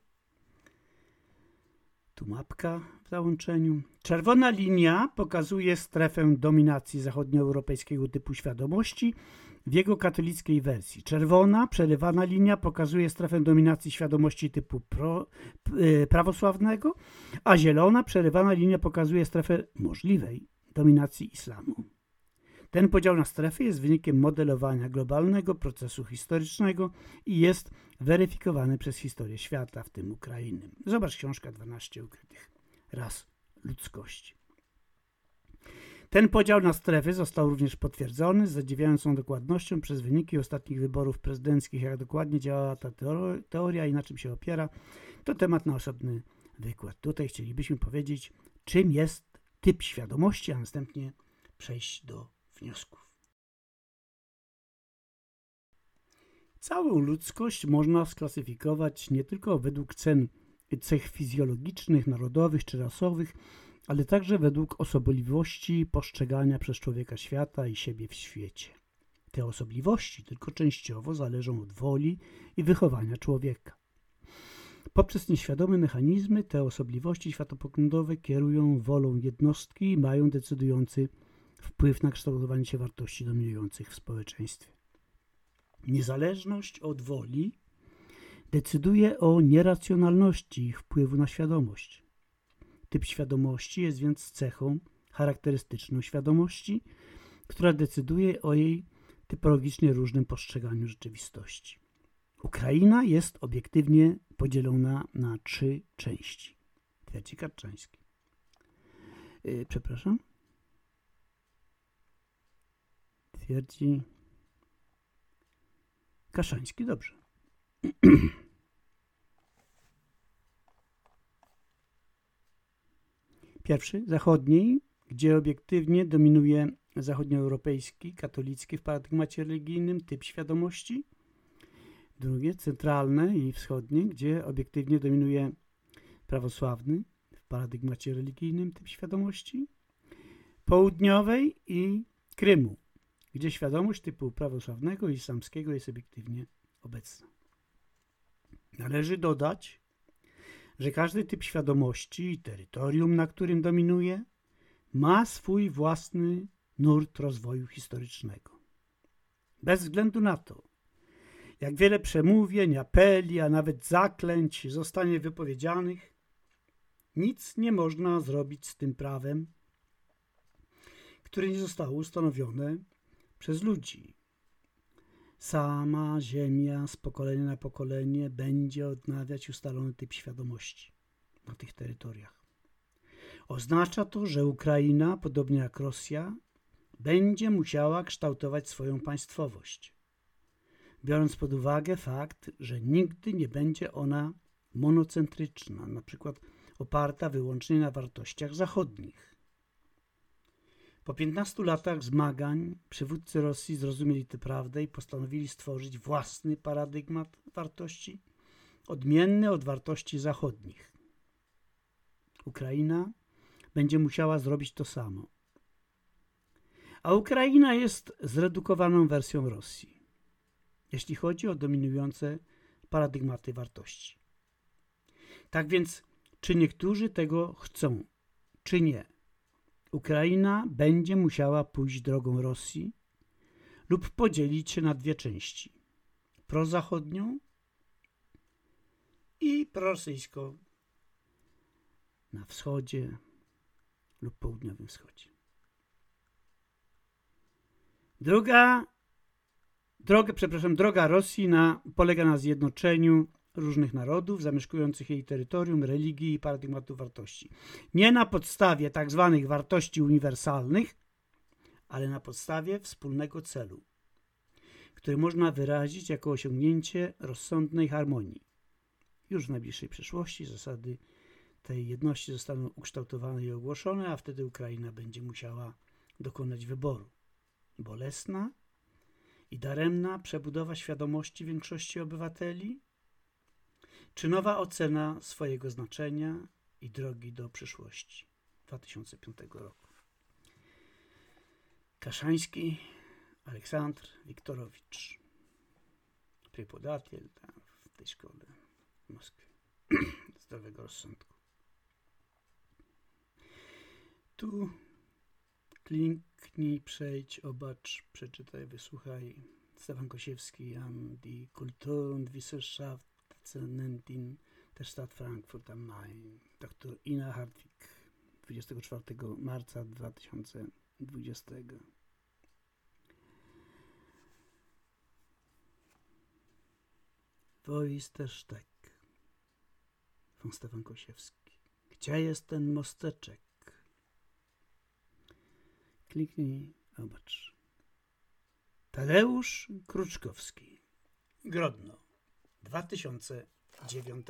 Speaker 1: Tu mapka w załączeniu. Czerwona linia pokazuje strefę dominacji zachodnioeuropejskiego typu świadomości w jego katolickiej wersji. Czerwona, przerywana linia pokazuje strefę dominacji świadomości typu pro, yy, prawosławnego, a zielona, przerywana linia pokazuje strefę możliwej dominacji islamu. Ten podział na strefy jest wynikiem modelowania globalnego procesu historycznego i jest weryfikowany przez historię świata, w tym Ukrainy. Zobacz książka 12 ukrytych ras ludzkości. Ten podział na strefy został również potwierdzony z zadziwiającą dokładnością przez wyniki ostatnich wyborów prezydenckich. Jak dokładnie działała ta teoria i na czym się opiera, to temat na osobny wykład. Tutaj chcielibyśmy powiedzieć, czym jest typ świadomości, a następnie przejść do wniosków. Całą ludzkość można sklasyfikować nie tylko według cen cech fizjologicznych, narodowych czy rasowych, ale także według osobliwości postrzegania przez człowieka świata i siebie w świecie. Te osobliwości tylko częściowo zależą od woli i wychowania człowieka. Poprzez nieświadome mechanizmy te osobliwości światopoglądowe kierują wolą jednostki i mają decydujący wpływ na kształtowanie się wartości dominujących w społeczeństwie. Niezależność od woli decyduje o nieracjonalności ich wpływu na świadomość. Typ świadomości jest więc cechą charakterystyczną świadomości, która decyduje o jej typologicznie różnym postrzeganiu rzeczywistości. Ukraina jest obiektywnie podzielona na trzy części. Twierdzi Karczański. Yy, przepraszam. Twierdzi Kaszański. Dobrze. [clears throat] Pierwszy, zachodniej, gdzie obiektywnie dominuje zachodnioeuropejski, katolicki w paradygmacie religijnym typ świadomości. Drugie, centralne i wschodnie, gdzie obiektywnie dominuje prawosławny w paradygmacie religijnym typ świadomości. Południowej i Krymu, gdzie świadomość typu prawosławnego i islamskiego jest obiektywnie obecna. Należy dodać, że każdy typ świadomości i terytorium, na którym dominuje, ma swój własny nurt rozwoju historycznego. Bez względu na to, jak wiele przemówień, apeli, a nawet zaklęć zostanie wypowiedzianych, nic nie można zrobić z tym prawem, które nie zostało ustanowione przez ludzi. Sama Ziemia z pokolenia na pokolenie będzie odnawiać ustalony typ świadomości na tych terytoriach. Oznacza to, że Ukraina, podobnie jak Rosja, będzie musiała kształtować swoją państwowość, biorąc pod uwagę fakt, że nigdy nie będzie ona monocentryczna, na przykład oparta wyłącznie na wartościach zachodnich. Po 15 latach zmagań przywódcy Rosji zrozumieli tę prawdę i postanowili stworzyć własny paradygmat wartości, odmienny od wartości zachodnich. Ukraina będzie musiała zrobić to samo. A Ukraina jest zredukowaną wersją Rosji, jeśli chodzi o dominujące paradygmaty wartości. Tak więc, czy niektórzy tego chcą, czy nie? Ukraina będzie musiała pójść drogą Rosji lub podzielić się na dwie części: prozachodnią i prorosyjską na wschodzie lub południowym wschodzie. Droga, przepraszam, droga Rosji na, polega na zjednoczeniu różnych narodów zamieszkujących jej terytorium, religii i paradygmatu wartości. Nie na podstawie. Tak wartości uniwersalnych, ale na podstawie wspólnego celu, który można wyrazić jako osiągnięcie rozsądnej harmonii. Już w najbliższej przyszłości zasady tej jedności zostaną ukształtowane i ogłoszone, a wtedy Ukraina będzie musiała dokonać wyboru. Bolesna i daremna przebudowa świadomości większości obywateli, czy nowa ocena swojego znaczenia i drogi do przyszłości 2005 roku. Kaszański Aleksandr Wiktorowicz. Prepodatiel w tej szkole w Moskwie. [clears throat] Zdrowego rozsądku. Tu kliknij, przejdź, obacz, przeczytaj, wysłuchaj. Stefan Kosiewski an die Kultur- und Wissenschaftszenentin der Stadt Frankfurt am Main. Dr Ina Hartwig, 24 marca 2020. Wo ist der Steck? Von Stefan Kosiewski. Gdzie jest ten mosteczek? Kliknij, obacz. Tadeusz Kruczkowski. Grodno. 2009.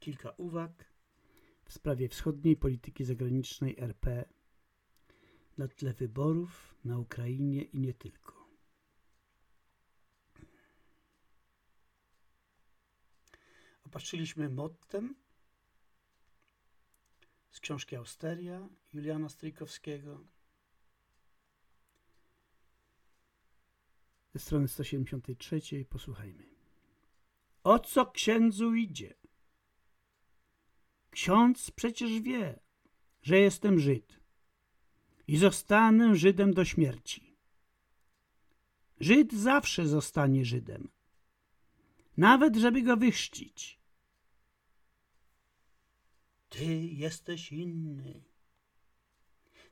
Speaker 1: Kilka uwag w sprawie wschodniej polityki zagranicznej RP na tle wyborów na Ukrainie i nie tylko. Opatrzyliśmy mottem z książki Austeria Juliana Stryjkowskiego ze strony 173. Posłuchajmy. O co księdzu idzie? Ksiądz przecież wie, że jestem Żyd i zostanę Żydem do śmierci. Żyd zawsze zostanie Żydem, nawet żeby go wychrzcić. Ty jesteś inny.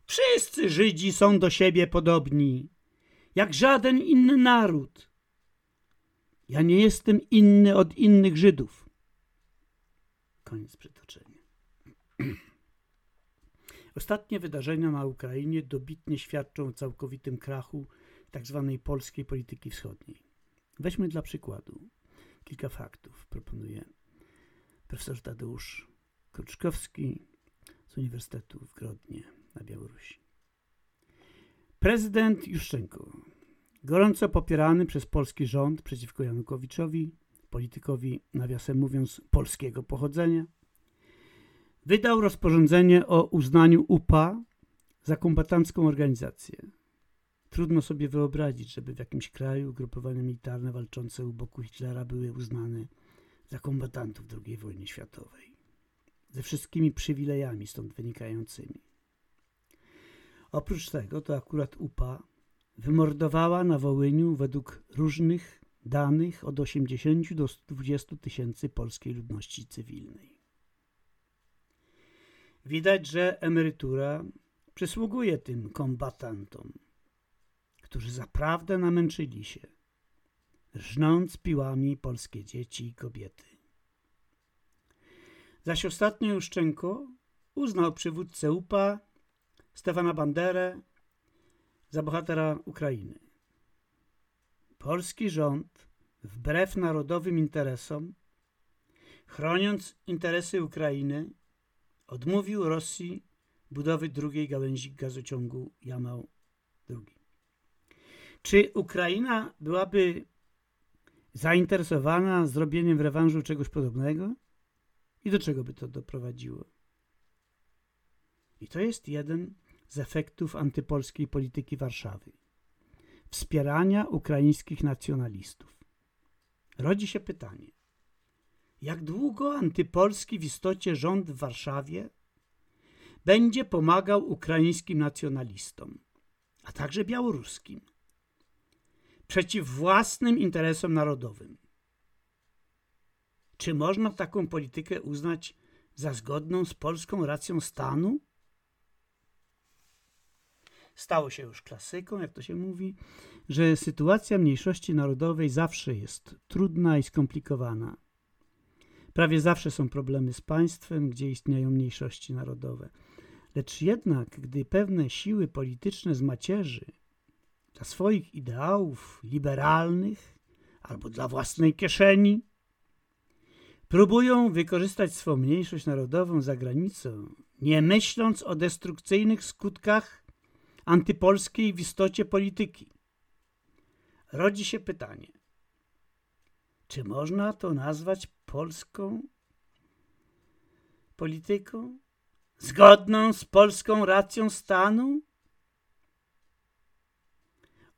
Speaker 1: Wszyscy Żydzi są do siebie podobni, jak żaden inny naród. Ja nie jestem inny od innych Żydów. Koniec przytoczenia. [clears throat] Ostatnie wydarzenia na Ukrainie dobitnie świadczą o całkowitym krachu tzw. Tak polskiej polityki wschodniej. Weźmy dla przykładu kilka faktów, proponuje profesor Tadeusz Kruczkowski z Uniwersytetu w Grodnie na Białorusi. Prezydent Juszczenko, gorąco popierany przez polski rząd przeciwko Janukowiczowi, politykowi, nawiasem mówiąc, polskiego pochodzenia, wydał rozporządzenie o uznaniu UPA za kombatancką organizację. Trudno sobie wyobrazić, żeby w jakimś kraju ugrupowania militarne walczące u boku Hitlera były uznane za kombatantów II wojny światowej, ze wszystkimi przywilejami stąd wynikającymi. Oprócz tego to akurat UPA wymordowała na Wołyniu według różnych danych od 80 do 120 tysięcy polskiej ludności cywilnej. Widać, że emerytura przysługuje tym kombatantom, którzy zaprawdę namęczyli się, rżnąc piłami polskie dzieci i kobiety. Zaś ostatnio Juszczenko uznał przywódcę UPA Stefana Banderę za bohatera Ukrainy. Polski rząd, wbrew narodowym interesom, chroniąc interesy Ukrainy, odmówił Rosji budowy drugiej gałęzi gazociągu Jamał II. Czy Ukraina byłaby zainteresowana zrobieniem w rewanżu czegoś podobnego? I do czego by to doprowadziło? I to jest jeden z efektów antypolskiej polityki Warszawy. Wspierania ukraińskich nacjonalistów. Rodzi się pytanie, jak długo antypolski w istocie rząd w Warszawie będzie pomagał ukraińskim nacjonalistom, a także białoruskim, przeciw własnym interesom narodowym. Czy można taką politykę uznać za zgodną z polską racją stanu? Stało się już klasyką, jak to się mówi, że sytuacja mniejszości narodowej zawsze jest trudna i skomplikowana. Prawie zawsze są problemy z państwem, gdzie istnieją mniejszości narodowe. Lecz jednak, gdy pewne siły polityczne z macierzy dla swoich ideałów liberalnych albo dla własnej kieszeni próbują wykorzystać swą mniejszość narodową za granicą, nie myśląc o destrukcyjnych skutkach antypolskiej w istocie polityki. Rodzi się pytanie, czy można to nazwać polską polityką? Zgodną z polską racją stanu?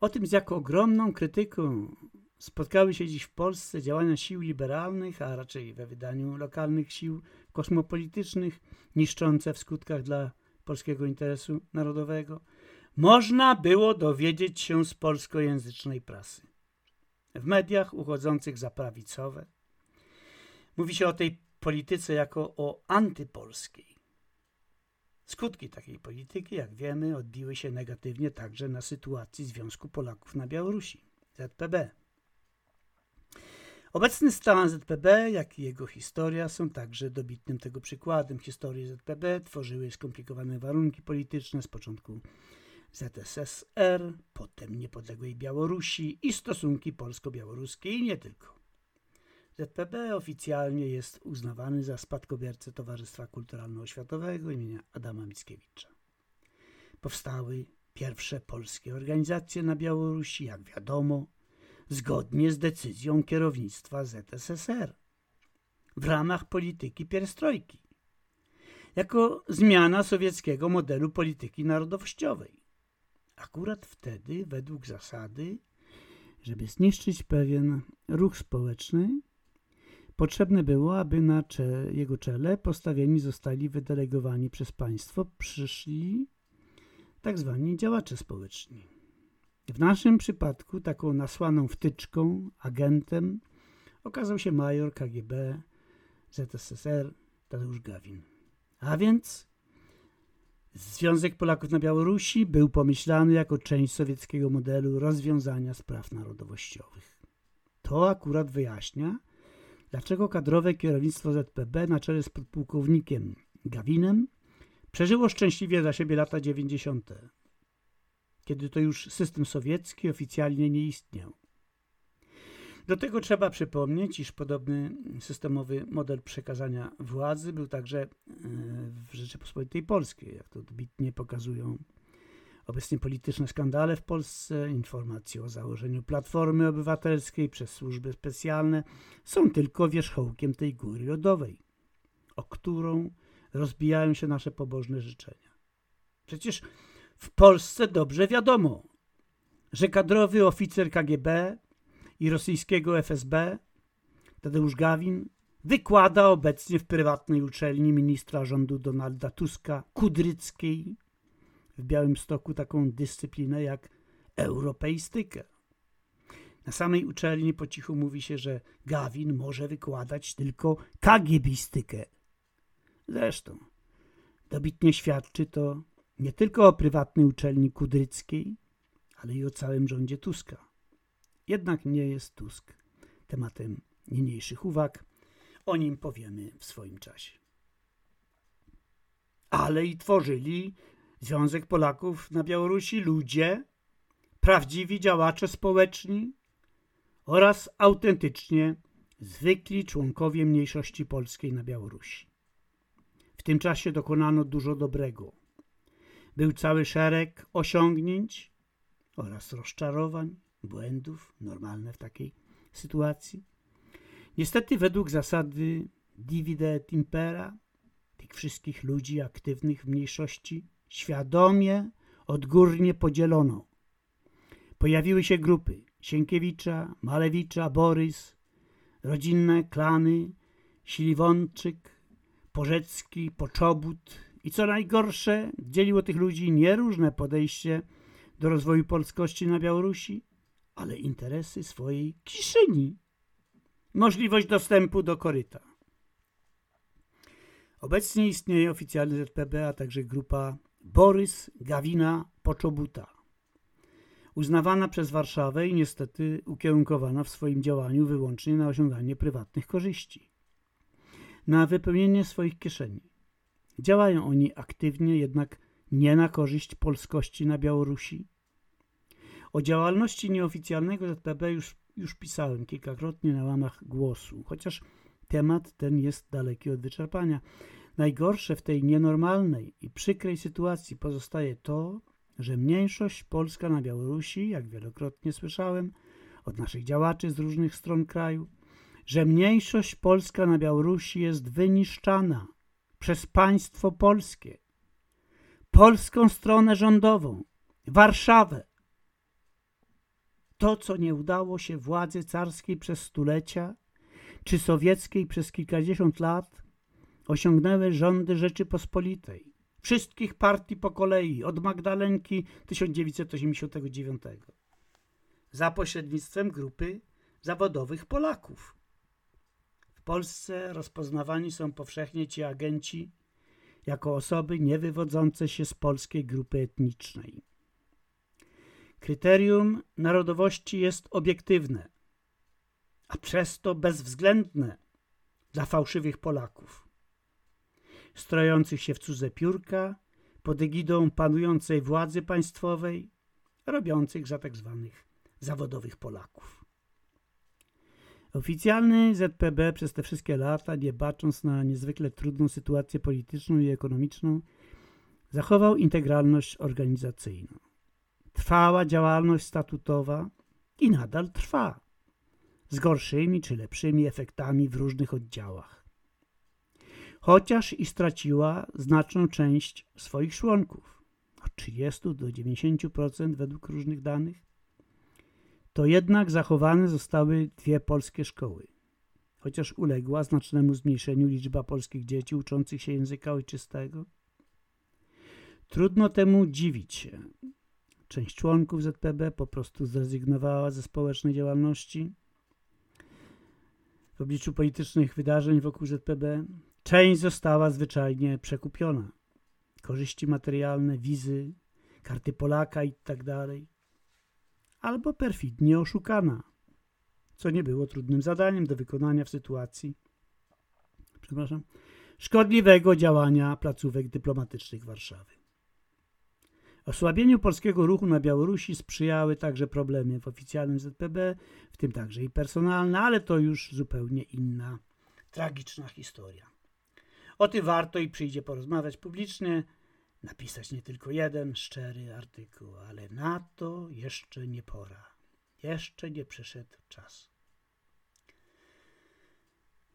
Speaker 1: O tym, z jaką ogromną krytyką spotkały się dziś w Polsce działania sił liberalnych, a raczej we wydaniu lokalnych sił kosmopolitycznych, niszczące w skutkach dla polskiego interesu narodowego, można było dowiedzieć się z polskojęzycznej prasy. W mediach uchodzących za prawicowe mówi się o tej polityce jako o antypolskiej. Skutki takiej polityki, jak wiemy, odbiły się negatywnie także na sytuacji Związku Polaków na Białorusi, ZPB. Obecny stan ZPB, jak i jego historia są także dobitnym tego przykładem. Historię ZPB tworzyły skomplikowane warunki polityczne z początku ZSSR, potem niepodległej Białorusi i stosunki polsko-białoruskie i nie tylko. ZPB oficjalnie jest uznawany za spadkobiercę Towarzystwa Kulturalno-Oświatowego imienia Adama Mickiewicza. Powstały pierwsze polskie organizacje na Białorusi, jak wiadomo, zgodnie z decyzją kierownictwa ZSSR w ramach polityki pierstrojki, jako zmiana sowieckiego modelu polityki narodowościowej. Akurat wtedy, według zasady, żeby zniszczyć pewien ruch społeczny, potrzebne było, aby na jego czele postawieni zostali wydelegowani przez państwo przyszli tak zwani działacze społeczni. W naszym przypadku taką nasłaną wtyczką, agentem okazał się major KGB ZSSR Tadeusz Gawin. A więc Związek Polaków na Białorusi był pomyślany jako część sowieckiego modelu rozwiązania spraw narodowościowych. To akurat wyjaśnia, dlaczego kadrowe kierownictwo ZPB na czele z podpułkownikiem Gawinem przeżyło szczęśliwie za siebie lata 90 kiedy to już system sowiecki oficjalnie nie istniał. Do tego trzeba przypomnieć, iż podobny systemowy model przekazania władzy był także e, w Rzeczypospolitej Polskiej, jak to dobitnie pokazują obecnie polityczne skandale w Polsce, informacje o założeniu Platformy Obywatelskiej przez służby specjalne są tylko wierzchołkiem tej góry lodowej, o którą rozbijają się nasze pobożne życzenia. Przecież w Polsce dobrze wiadomo, że kadrowy oficer KGB i rosyjskiego FSB Tadeusz Gawin wykłada obecnie w prywatnej uczelni ministra rządu Donalda Tuska Kudryckiej w Białymstoku taką dyscyplinę jak europeistykę. Na samej uczelni po cichu mówi się, że Gawin może wykładać tylko kagiebistykę. Zresztą dobitnie świadczy to nie tylko o prywatnej uczelni kudryckiej, ale i o całym rządzie Tuska. Jednak nie jest Tusk tematem niniejszych uwag. O nim powiemy w swoim czasie. Ale i tworzyli Związek Polaków na Białorusi ludzie, prawdziwi działacze społeczni oraz autentycznie zwykli członkowie mniejszości polskiej na Białorusi. W tym czasie dokonano dużo dobrego był cały szereg osiągnięć oraz rozczarowań, błędów, normalne w takiej sytuacji. Niestety według zasady divide et impera, tych wszystkich ludzi aktywnych w mniejszości, świadomie, odgórnie podzielono. Pojawiły się grupy Sienkiewicza, Malewicza, Borys, rodzinne klany, Siliwonczyk, Porzecki, Poczobut, i co najgorsze, dzieliło tych ludzi nie różne podejście do rozwoju polskości na Białorusi, ale interesy swojej kieszeni. Możliwość dostępu do koryta. Obecnie istnieje oficjalny ZPB, a także grupa Borys Gawina Poczobuta. Uznawana przez Warszawę i niestety ukierunkowana w swoim działaniu wyłącznie na osiąganie prywatnych korzyści, na wypełnienie swoich kieszeni. Działają oni aktywnie, jednak nie na korzyść polskości na Białorusi. O działalności nieoficjalnego ZPB już, już pisałem kilkakrotnie na łamach głosu, chociaż temat ten jest daleki od wyczerpania. Najgorsze w tej nienormalnej i przykrej sytuacji pozostaje to, że mniejszość polska na Białorusi, jak wielokrotnie słyszałem od naszych działaczy z różnych stron kraju, że mniejszość polska na Białorusi jest wyniszczana przez państwo polskie, polską stronę rządową, Warszawę. To, co nie udało się władzy carskiej przez stulecia, czy sowieckiej przez kilkadziesiąt lat, osiągnęły rządy Rzeczypospolitej, wszystkich partii po kolei, od Magdalenki 1989, za pośrednictwem grupy zawodowych Polaków. W Polsce rozpoznawani są powszechnie ci agenci jako osoby niewywodzące się z polskiej grupy etnicznej. Kryterium narodowości jest obiektywne, a przez to bezwzględne dla fałszywych Polaków, strojących się w cudze piórka pod egidą panującej władzy państwowej, robiących za tak zwanych zawodowych Polaków. Oficjalny ZPB przez te wszystkie lata, nie bacząc na niezwykle trudną sytuację polityczną i ekonomiczną, zachował integralność organizacyjną. Trwała działalność statutowa i nadal trwa, z gorszymi czy lepszymi efektami w różnych oddziałach. Chociaż i straciła znaczną część swoich członków, od 30 do 90% według różnych danych, to jednak zachowane zostały dwie polskie szkoły. Chociaż uległa znacznemu zmniejszeniu liczba polskich dzieci uczących się języka ojczystego, trudno temu dziwić się. Część członków ZPB po prostu zrezygnowała ze społecznej działalności w obliczu politycznych wydarzeń wokół ZPB. Część została zwyczajnie przekupiona. Korzyści materialne, wizy, karty Polaka itd. Tak albo perfidnie oszukana, co nie było trudnym zadaniem do wykonania w sytuacji przepraszam, szkodliwego działania placówek dyplomatycznych Warszawy. Osłabieniu polskiego ruchu na Białorusi sprzyjały także problemy w oficjalnym ZPB, w tym także i personalne, ale to już zupełnie inna, tragiczna historia. O tym warto i przyjdzie porozmawiać publicznie, napisać nie tylko jeden szczery artykuł, ale na to jeszcze nie pora. Jeszcze nie przyszedł czas.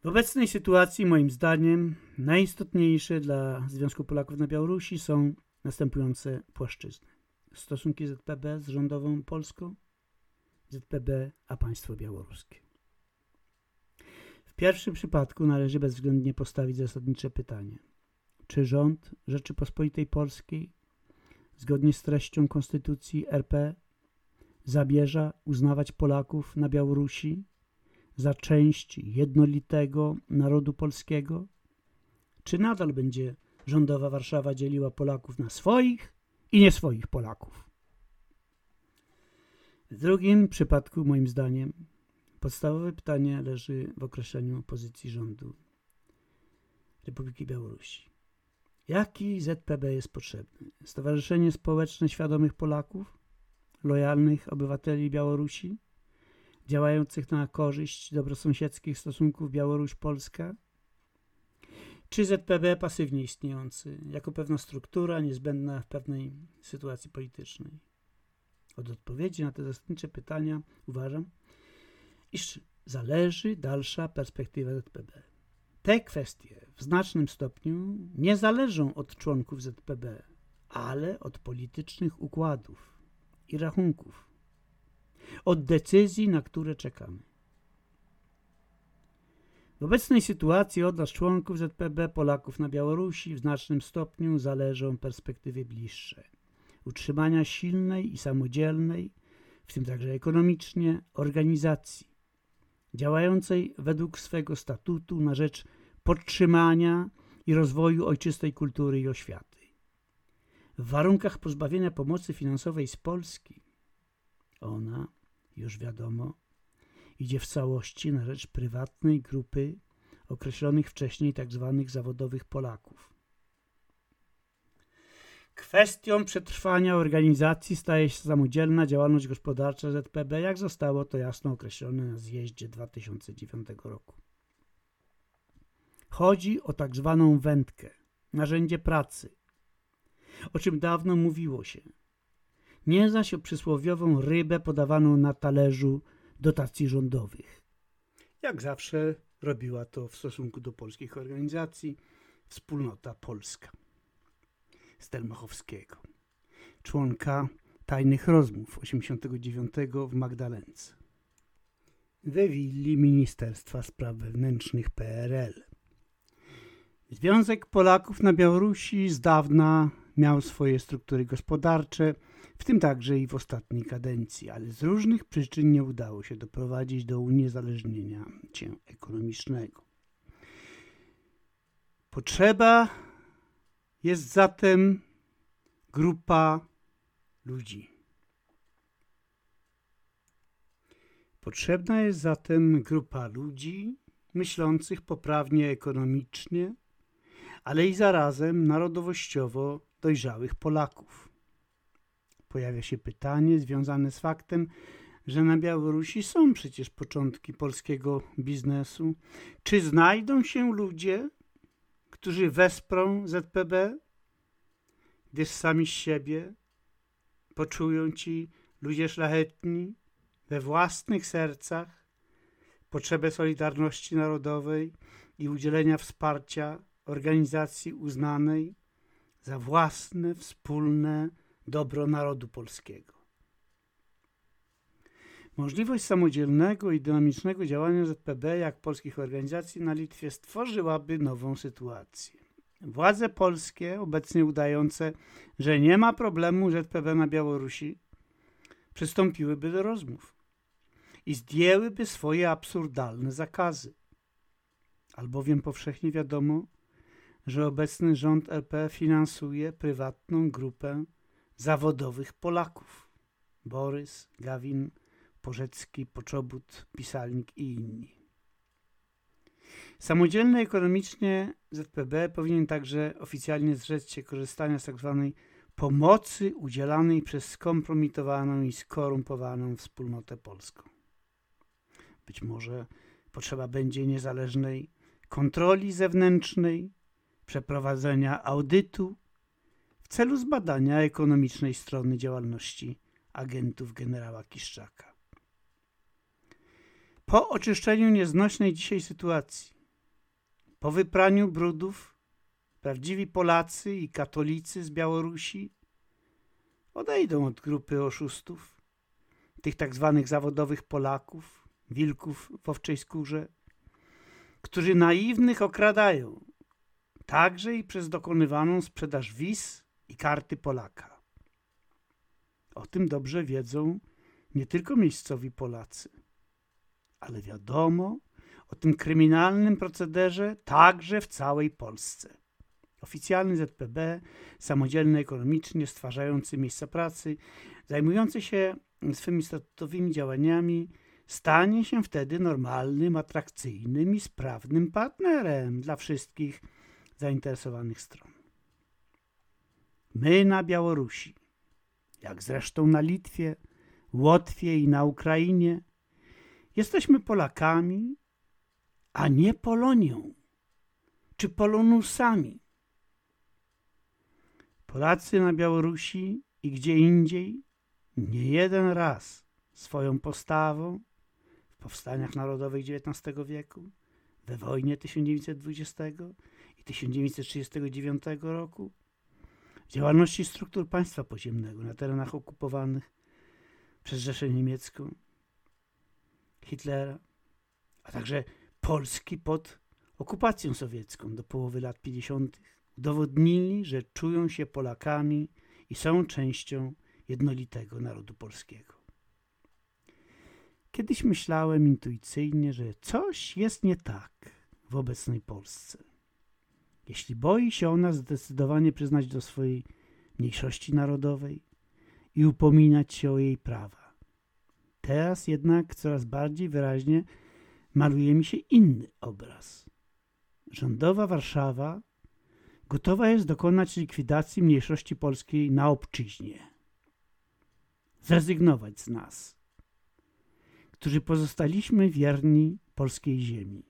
Speaker 1: W obecnej sytuacji, moim zdaniem, najistotniejsze dla Związku Polaków na Białorusi są następujące płaszczyzny. Stosunki ZPB z rządową Polską, ZPB a państwo białoruskie. W pierwszym przypadku należy bezwzględnie postawić zasadnicze pytanie – czy rząd Rzeczypospolitej Polskiej, zgodnie z treścią Konstytucji RP, zabierza uznawać Polaków na Białorusi za część jednolitego narodu polskiego? Czy nadal będzie rządowa Warszawa dzieliła Polaków na swoich i nie swoich Polaków? W drugim przypadku, moim zdaniem, podstawowe pytanie leży w określeniu pozycji rządu Republiki Białorusi. Jaki ZPB jest potrzebny? Stowarzyszenie Społeczne Świadomych Polaków, lojalnych obywateli Białorusi, działających na korzyść dobrosąsiedzkich stosunków Białoruś-Polska? Czy ZPB pasywnie istniejący, jako pewna struktura niezbędna w pewnej sytuacji politycznej? Od odpowiedzi na te zasadnicze pytania uważam, iż zależy dalsza perspektywa ZPB. Te kwestie w znacznym stopniu nie zależą od członków ZPB, ale od politycznych układów i rachunków, od decyzji, na które czekamy. W obecnej sytuacji od nas, członków ZPB, Polaków na Białorusi, w znacznym stopniu zależą perspektywy bliższe utrzymania silnej i samodzielnej, w tym także ekonomicznie, organizacji działającej według swego statutu na rzecz podtrzymania i rozwoju ojczystej kultury i oświaty. W warunkach pozbawienia pomocy finansowej z Polski ona, już wiadomo, idzie w całości na rzecz prywatnej grupy określonych wcześniej tzw. Tak zawodowych Polaków. Kwestią przetrwania organizacji staje się samodzielna działalność gospodarcza ZPB, jak zostało to jasno określone na zjeździe 2009 roku. Chodzi o tak zwaną wędkę, narzędzie pracy, o czym dawno mówiło się. Nie zaś o przysłowiową rybę podawaną na talerzu dotacji rządowych. Jak zawsze robiła to w stosunku do polskich organizacji Wspólnota Polska Stelmachowskiego, członka tajnych rozmów 89 w Magdalence we willi Ministerstwa Spraw Wewnętrznych PRL. Związek Polaków na Białorusi z dawna miał swoje struktury gospodarcze, w tym także i w ostatniej kadencji, ale z różnych przyczyn nie udało się doprowadzić do uniezależnienia się ekonomicznego. Potrzeba jest zatem grupa ludzi. Potrzebna jest zatem grupa ludzi myślących poprawnie ekonomicznie, ale i zarazem narodowościowo dojrzałych Polaków. Pojawia się pytanie związane z faktem, że na Białorusi są przecież początki polskiego biznesu. Czy znajdą się ludzie, którzy wesprą ZPB, gdyż sami z siebie poczują ci ludzie szlachetni we własnych sercach potrzebę solidarności narodowej i udzielenia wsparcia organizacji uznanej za własne, wspólne dobro narodu polskiego. Możliwość samodzielnego i dynamicznego działania ZPB jak polskich organizacji na Litwie stworzyłaby nową sytuację. Władze polskie, obecnie udające, że nie ma problemu ZPB na Białorusi, przystąpiłyby do rozmów i zdjęłyby swoje absurdalne zakazy. Albowiem powszechnie wiadomo, że obecny rząd RP finansuje prywatną grupę zawodowych Polaków. Borys, Gawin, Porzecki, Poczobut, Pisalnik i inni. Samodzielny ekonomicznie ZPB powinien także oficjalnie zrzec się korzystania z tzw. Tak pomocy udzielanej przez skompromitowaną i skorumpowaną wspólnotę polską. Być może potrzeba będzie niezależnej kontroli zewnętrznej, przeprowadzenia audytu w celu zbadania ekonomicznej strony działalności agentów generała Kiszczaka. Po oczyszczeniu nieznośnej dzisiaj sytuacji, po wypraniu brudów, prawdziwi Polacy i katolicy z Białorusi odejdą od grupy oszustów, tych tak zwanych zawodowych Polaków, wilków w owczej skórze, którzy naiwnych okradają, także i przez dokonywaną sprzedaż wiz i karty Polaka. O tym dobrze wiedzą nie tylko miejscowi Polacy, ale wiadomo o tym kryminalnym procederze także w całej Polsce. Oficjalny ZPB, samodzielny ekonomicznie, stwarzający miejsca pracy, zajmujący się swymi statutowymi działaniami, stanie się wtedy normalnym, atrakcyjnym i sprawnym partnerem dla wszystkich zainteresowanych stron. My na Białorusi, jak zresztą na Litwie, Łotwie i na Ukrainie, jesteśmy Polakami, a nie Polonią czy Polonusami. Polacy na Białorusi i gdzie indziej nie jeden raz swoją postawą w powstaniach narodowych XIX wieku, we wojnie 1920 i 1939 roku, działalności struktur państwa podziemnego na terenach okupowanych przez Rzeszę Niemiecką, Hitlera, a także Polski pod okupacją sowiecką do połowy lat 50. udowodnili, że czują się Polakami i są częścią jednolitego narodu polskiego. Kiedyś myślałem intuicyjnie, że coś jest nie tak w obecnej Polsce. Jeśli boi się ona zdecydowanie przyznać do swojej mniejszości narodowej i upominać się o jej prawa. Teraz jednak coraz bardziej wyraźnie maluje mi się inny obraz. Rządowa Warszawa gotowa jest dokonać likwidacji mniejszości polskiej na obczyźnie. Zrezygnować z nas, którzy pozostaliśmy wierni polskiej ziemi,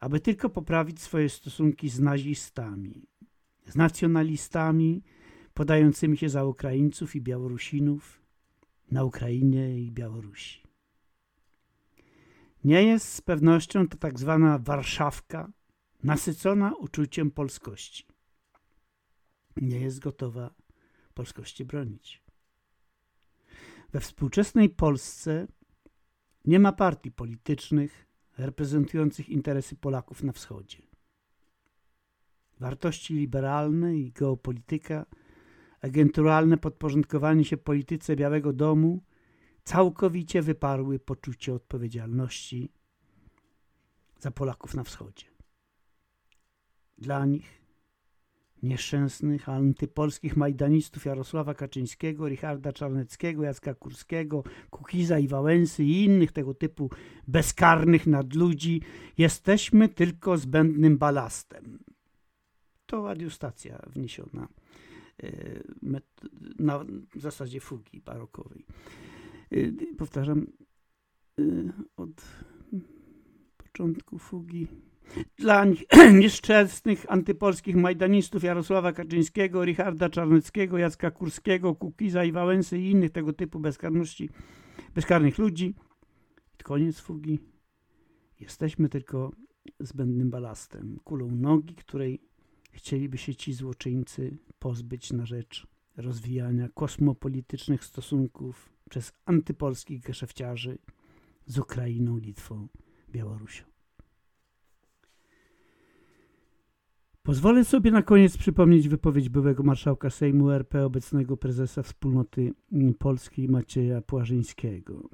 Speaker 1: aby tylko poprawić swoje stosunki z nazistami, z nacjonalistami podającymi się za Ukraińców i Białorusinów na Ukrainie i Białorusi. Nie jest z pewnością to tak zwana Warszawka, nasycona uczuciem polskości. Nie jest gotowa polskości bronić. We współczesnej Polsce nie ma partii politycznych reprezentujących interesy Polaków na wschodzie. wartości liberalne i geopolityka, agenturalne podporządkowanie się polityce Białego Domu całkowicie wyparły poczucie odpowiedzialności za Polaków na wschodzie. Dla nich nieszczęsnych, antypolskich majdanistów Jarosława Kaczyńskiego, Richarda Czarneckiego, Jacka Kurskiego, Kukiza i Wałęsy i innych tego typu bezkarnych nadludzi jesteśmy tylko zbędnym balastem. To adiustacja wniesiona e, na zasadzie fugi barokowej. E, powtarzam, e, od początku fugi dla [clears throat] nieszczęsnych antypolskich majdanistów Jarosława Kaczyńskiego, Richarda Czarneckiego, Jacka Kurskiego, Kukiza i Wałęsy i innych tego typu bezkarności, bezkarnych ludzi. Koniec fugi. Jesteśmy tylko zbędnym balastem, kulą nogi, której chcieliby się ci złoczyńcy pozbyć na rzecz rozwijania kosmopolitycznych stosunków przez antypolskich geszefciarzy z Ukrainą, Litwą, Białorusią. Pozwolę sobie na koniec przypomnieć wypowiedź byłego marszałka Sejmu RP, obecnego prezesa Wspólnoty Polskiej Macieja Płażyńskiego.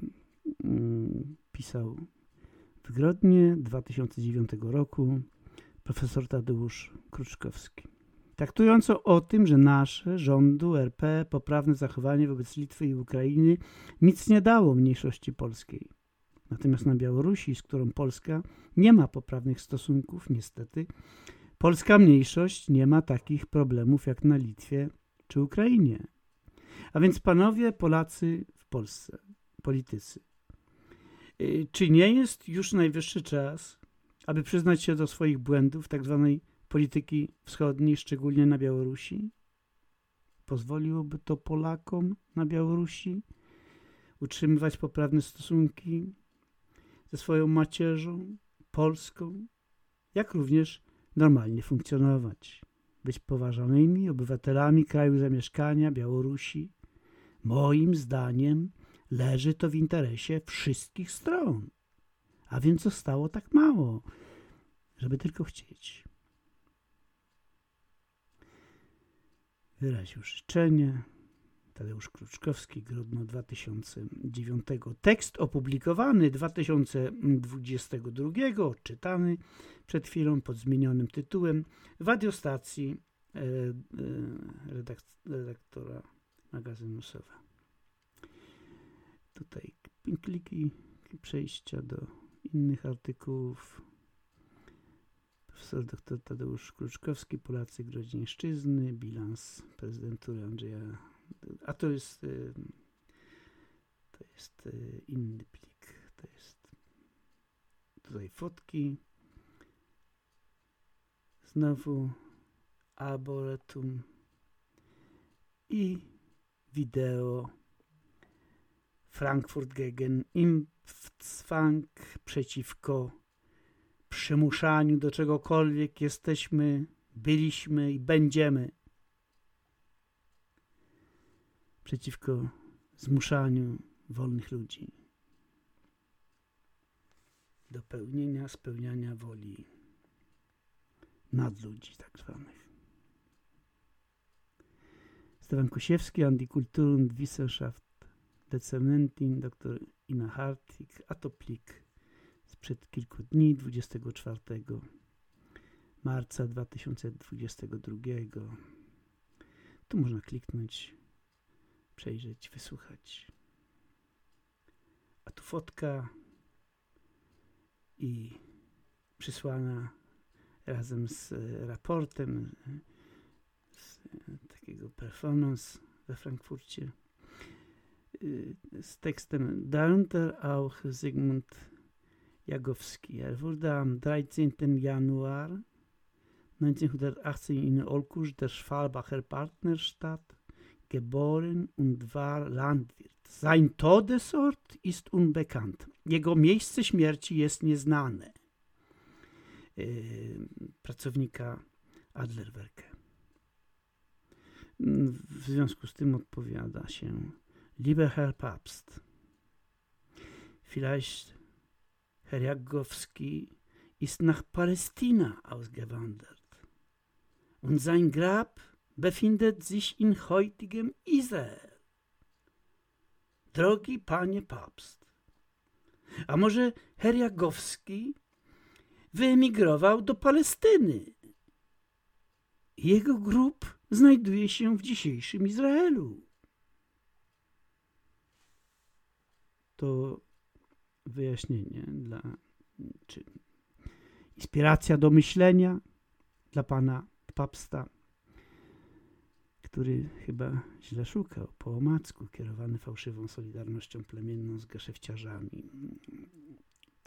Speaker 1: Mm, pisał w grudniu 2009 roku profesor Tadeusz Kruczkowski. Traktująco o tym, że nasze rządu RP poprawne zachowanie wobec Litwy i Ukrainy nic nie dało mniejszości polskiej. Natomiast na Białorusi, z którą Polska nie ma poprawnych stosunków, niestety, Polska mniejszość nie ma takich problemów jak na Litwie czy Ukrainie. A więc panowie Polacy w Polsce, politycy, y, czy nie jest już najwyższy czas, aby przyznać się do swoich błędów tak zwanej polityki wschodniej, szczególnie na Białorusi? Pozwoliłoby to Polakom na Białorusi utrzymywać poprawne stosunki ze swoją macierzą, Polską, jak również normalnie funkcjonować, być poważanymi obywatelami kraju zamieszkania Białorusi. Moim zdaniem leży to w interesie wszystkich stron. A więc zostało tak mało, żeby tylko chcieć. Wyraził życzenie. Tadeusz Kruczkowski, grudno 2009. Tekst opublikowany 2022, odczytany przed chwilą pod zmienionym tytułem w radiostacji e, e, redaktora magazynu Sowa. Tutaj kliki przejścia do innych artykułów. Profesor dr Tadeusz Kruczkowski, Polacy Grodzieńszczyzny, bilans prezydentury Andrzeja a to jest y, to jest y, inny plik. To jest tutaj fotki. Znowu arboretum i wideo Frankfurt gegen Impfzwang przeciwko przymuszaniu do czegokolwiek jesteśmy, byliśmy i będziemy przeciwko zmuszaniu wolnych ludzi do pełnienia, spełniania woli nadludzi tak zwanych. Stefan Kusiewski, Antikultur und Wissenschaft Dezementin, dr Ina Hartig, a to plik sprzed kilku dni, 24 marca 2022. Tu można kliknąć przejrzeć, wysłuchać. A tu fotka i przysłana razem z raportem z takiego performance we Frankfurcie z tekstem Darunter auch Zygmunt Jagowski. Er wurde am 13. Januar 1918 in Olkusz der Schwalbacher Partnerstadt geboren und war Landwirt. Sein Todesort ist unbekannt. Jego miejsce śmierci jest nieznane. Yy, pracownika Adlerwerke. W związku z tym odpowiada się Lieber Herr Papst, vielleicht Herr Jagowski ist nach Palästina ausgewandert. und sein Grab befindet sich in heutigem Izrael. Drogi panie papst, a może Heriagowski wyemigrował do Palestyny? Jego grób znajduje się w dzisiejszym Izraelu. To wyjaśnienie dla, czy inspiracja do myślenia dla pana papsta, który chyba źle szukał po omacku, kierowany fałszywą solidarnością plemienną z geszefciarzami.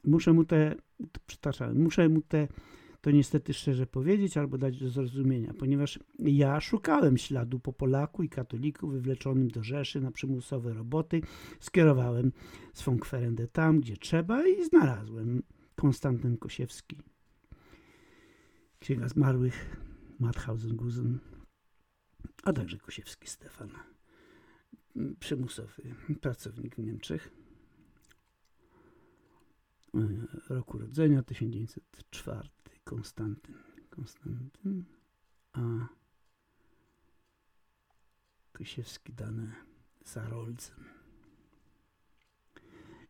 Speaker 1: Muszę mu te, przytaczałem, muszę mu te to niestety szczerze powiedzieć albo dać do zrozumienia, ponieważ ja szukałem śladu po Polaku i katoliku wywleczonym do Rzeszy na przymusowe roboty, skierowałem swą kwerendę tam, gdzie trzeba i znalazłem Konstantyn Kosiewski. Księga Zmarłych, Mauthausen-Gusen, a także Kosiewski Stefan, przymusowy pracownik w Niemczech roku rodzenia 1904. Konstantyn. Konstantyn. A Kosiewski dane za Rolcem.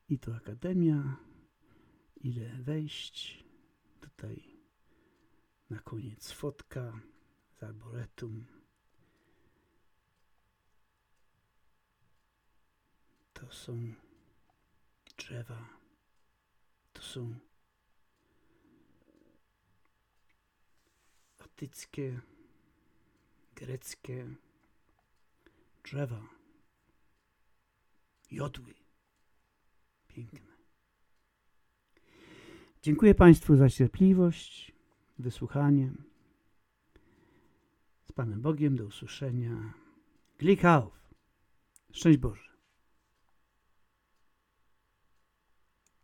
Speaker 1: I to Akademia. Ile wejść? Tutaj na koniec fotka z arboretum. To są drzewa. To są gotyckie, greckie drzewa, jodły. Piękne. Dziękuję Państwu za cierpliwość, wysłuchanie. Z Panem Bogiem do usłyszenia. Klik auf. Szczęść Boże.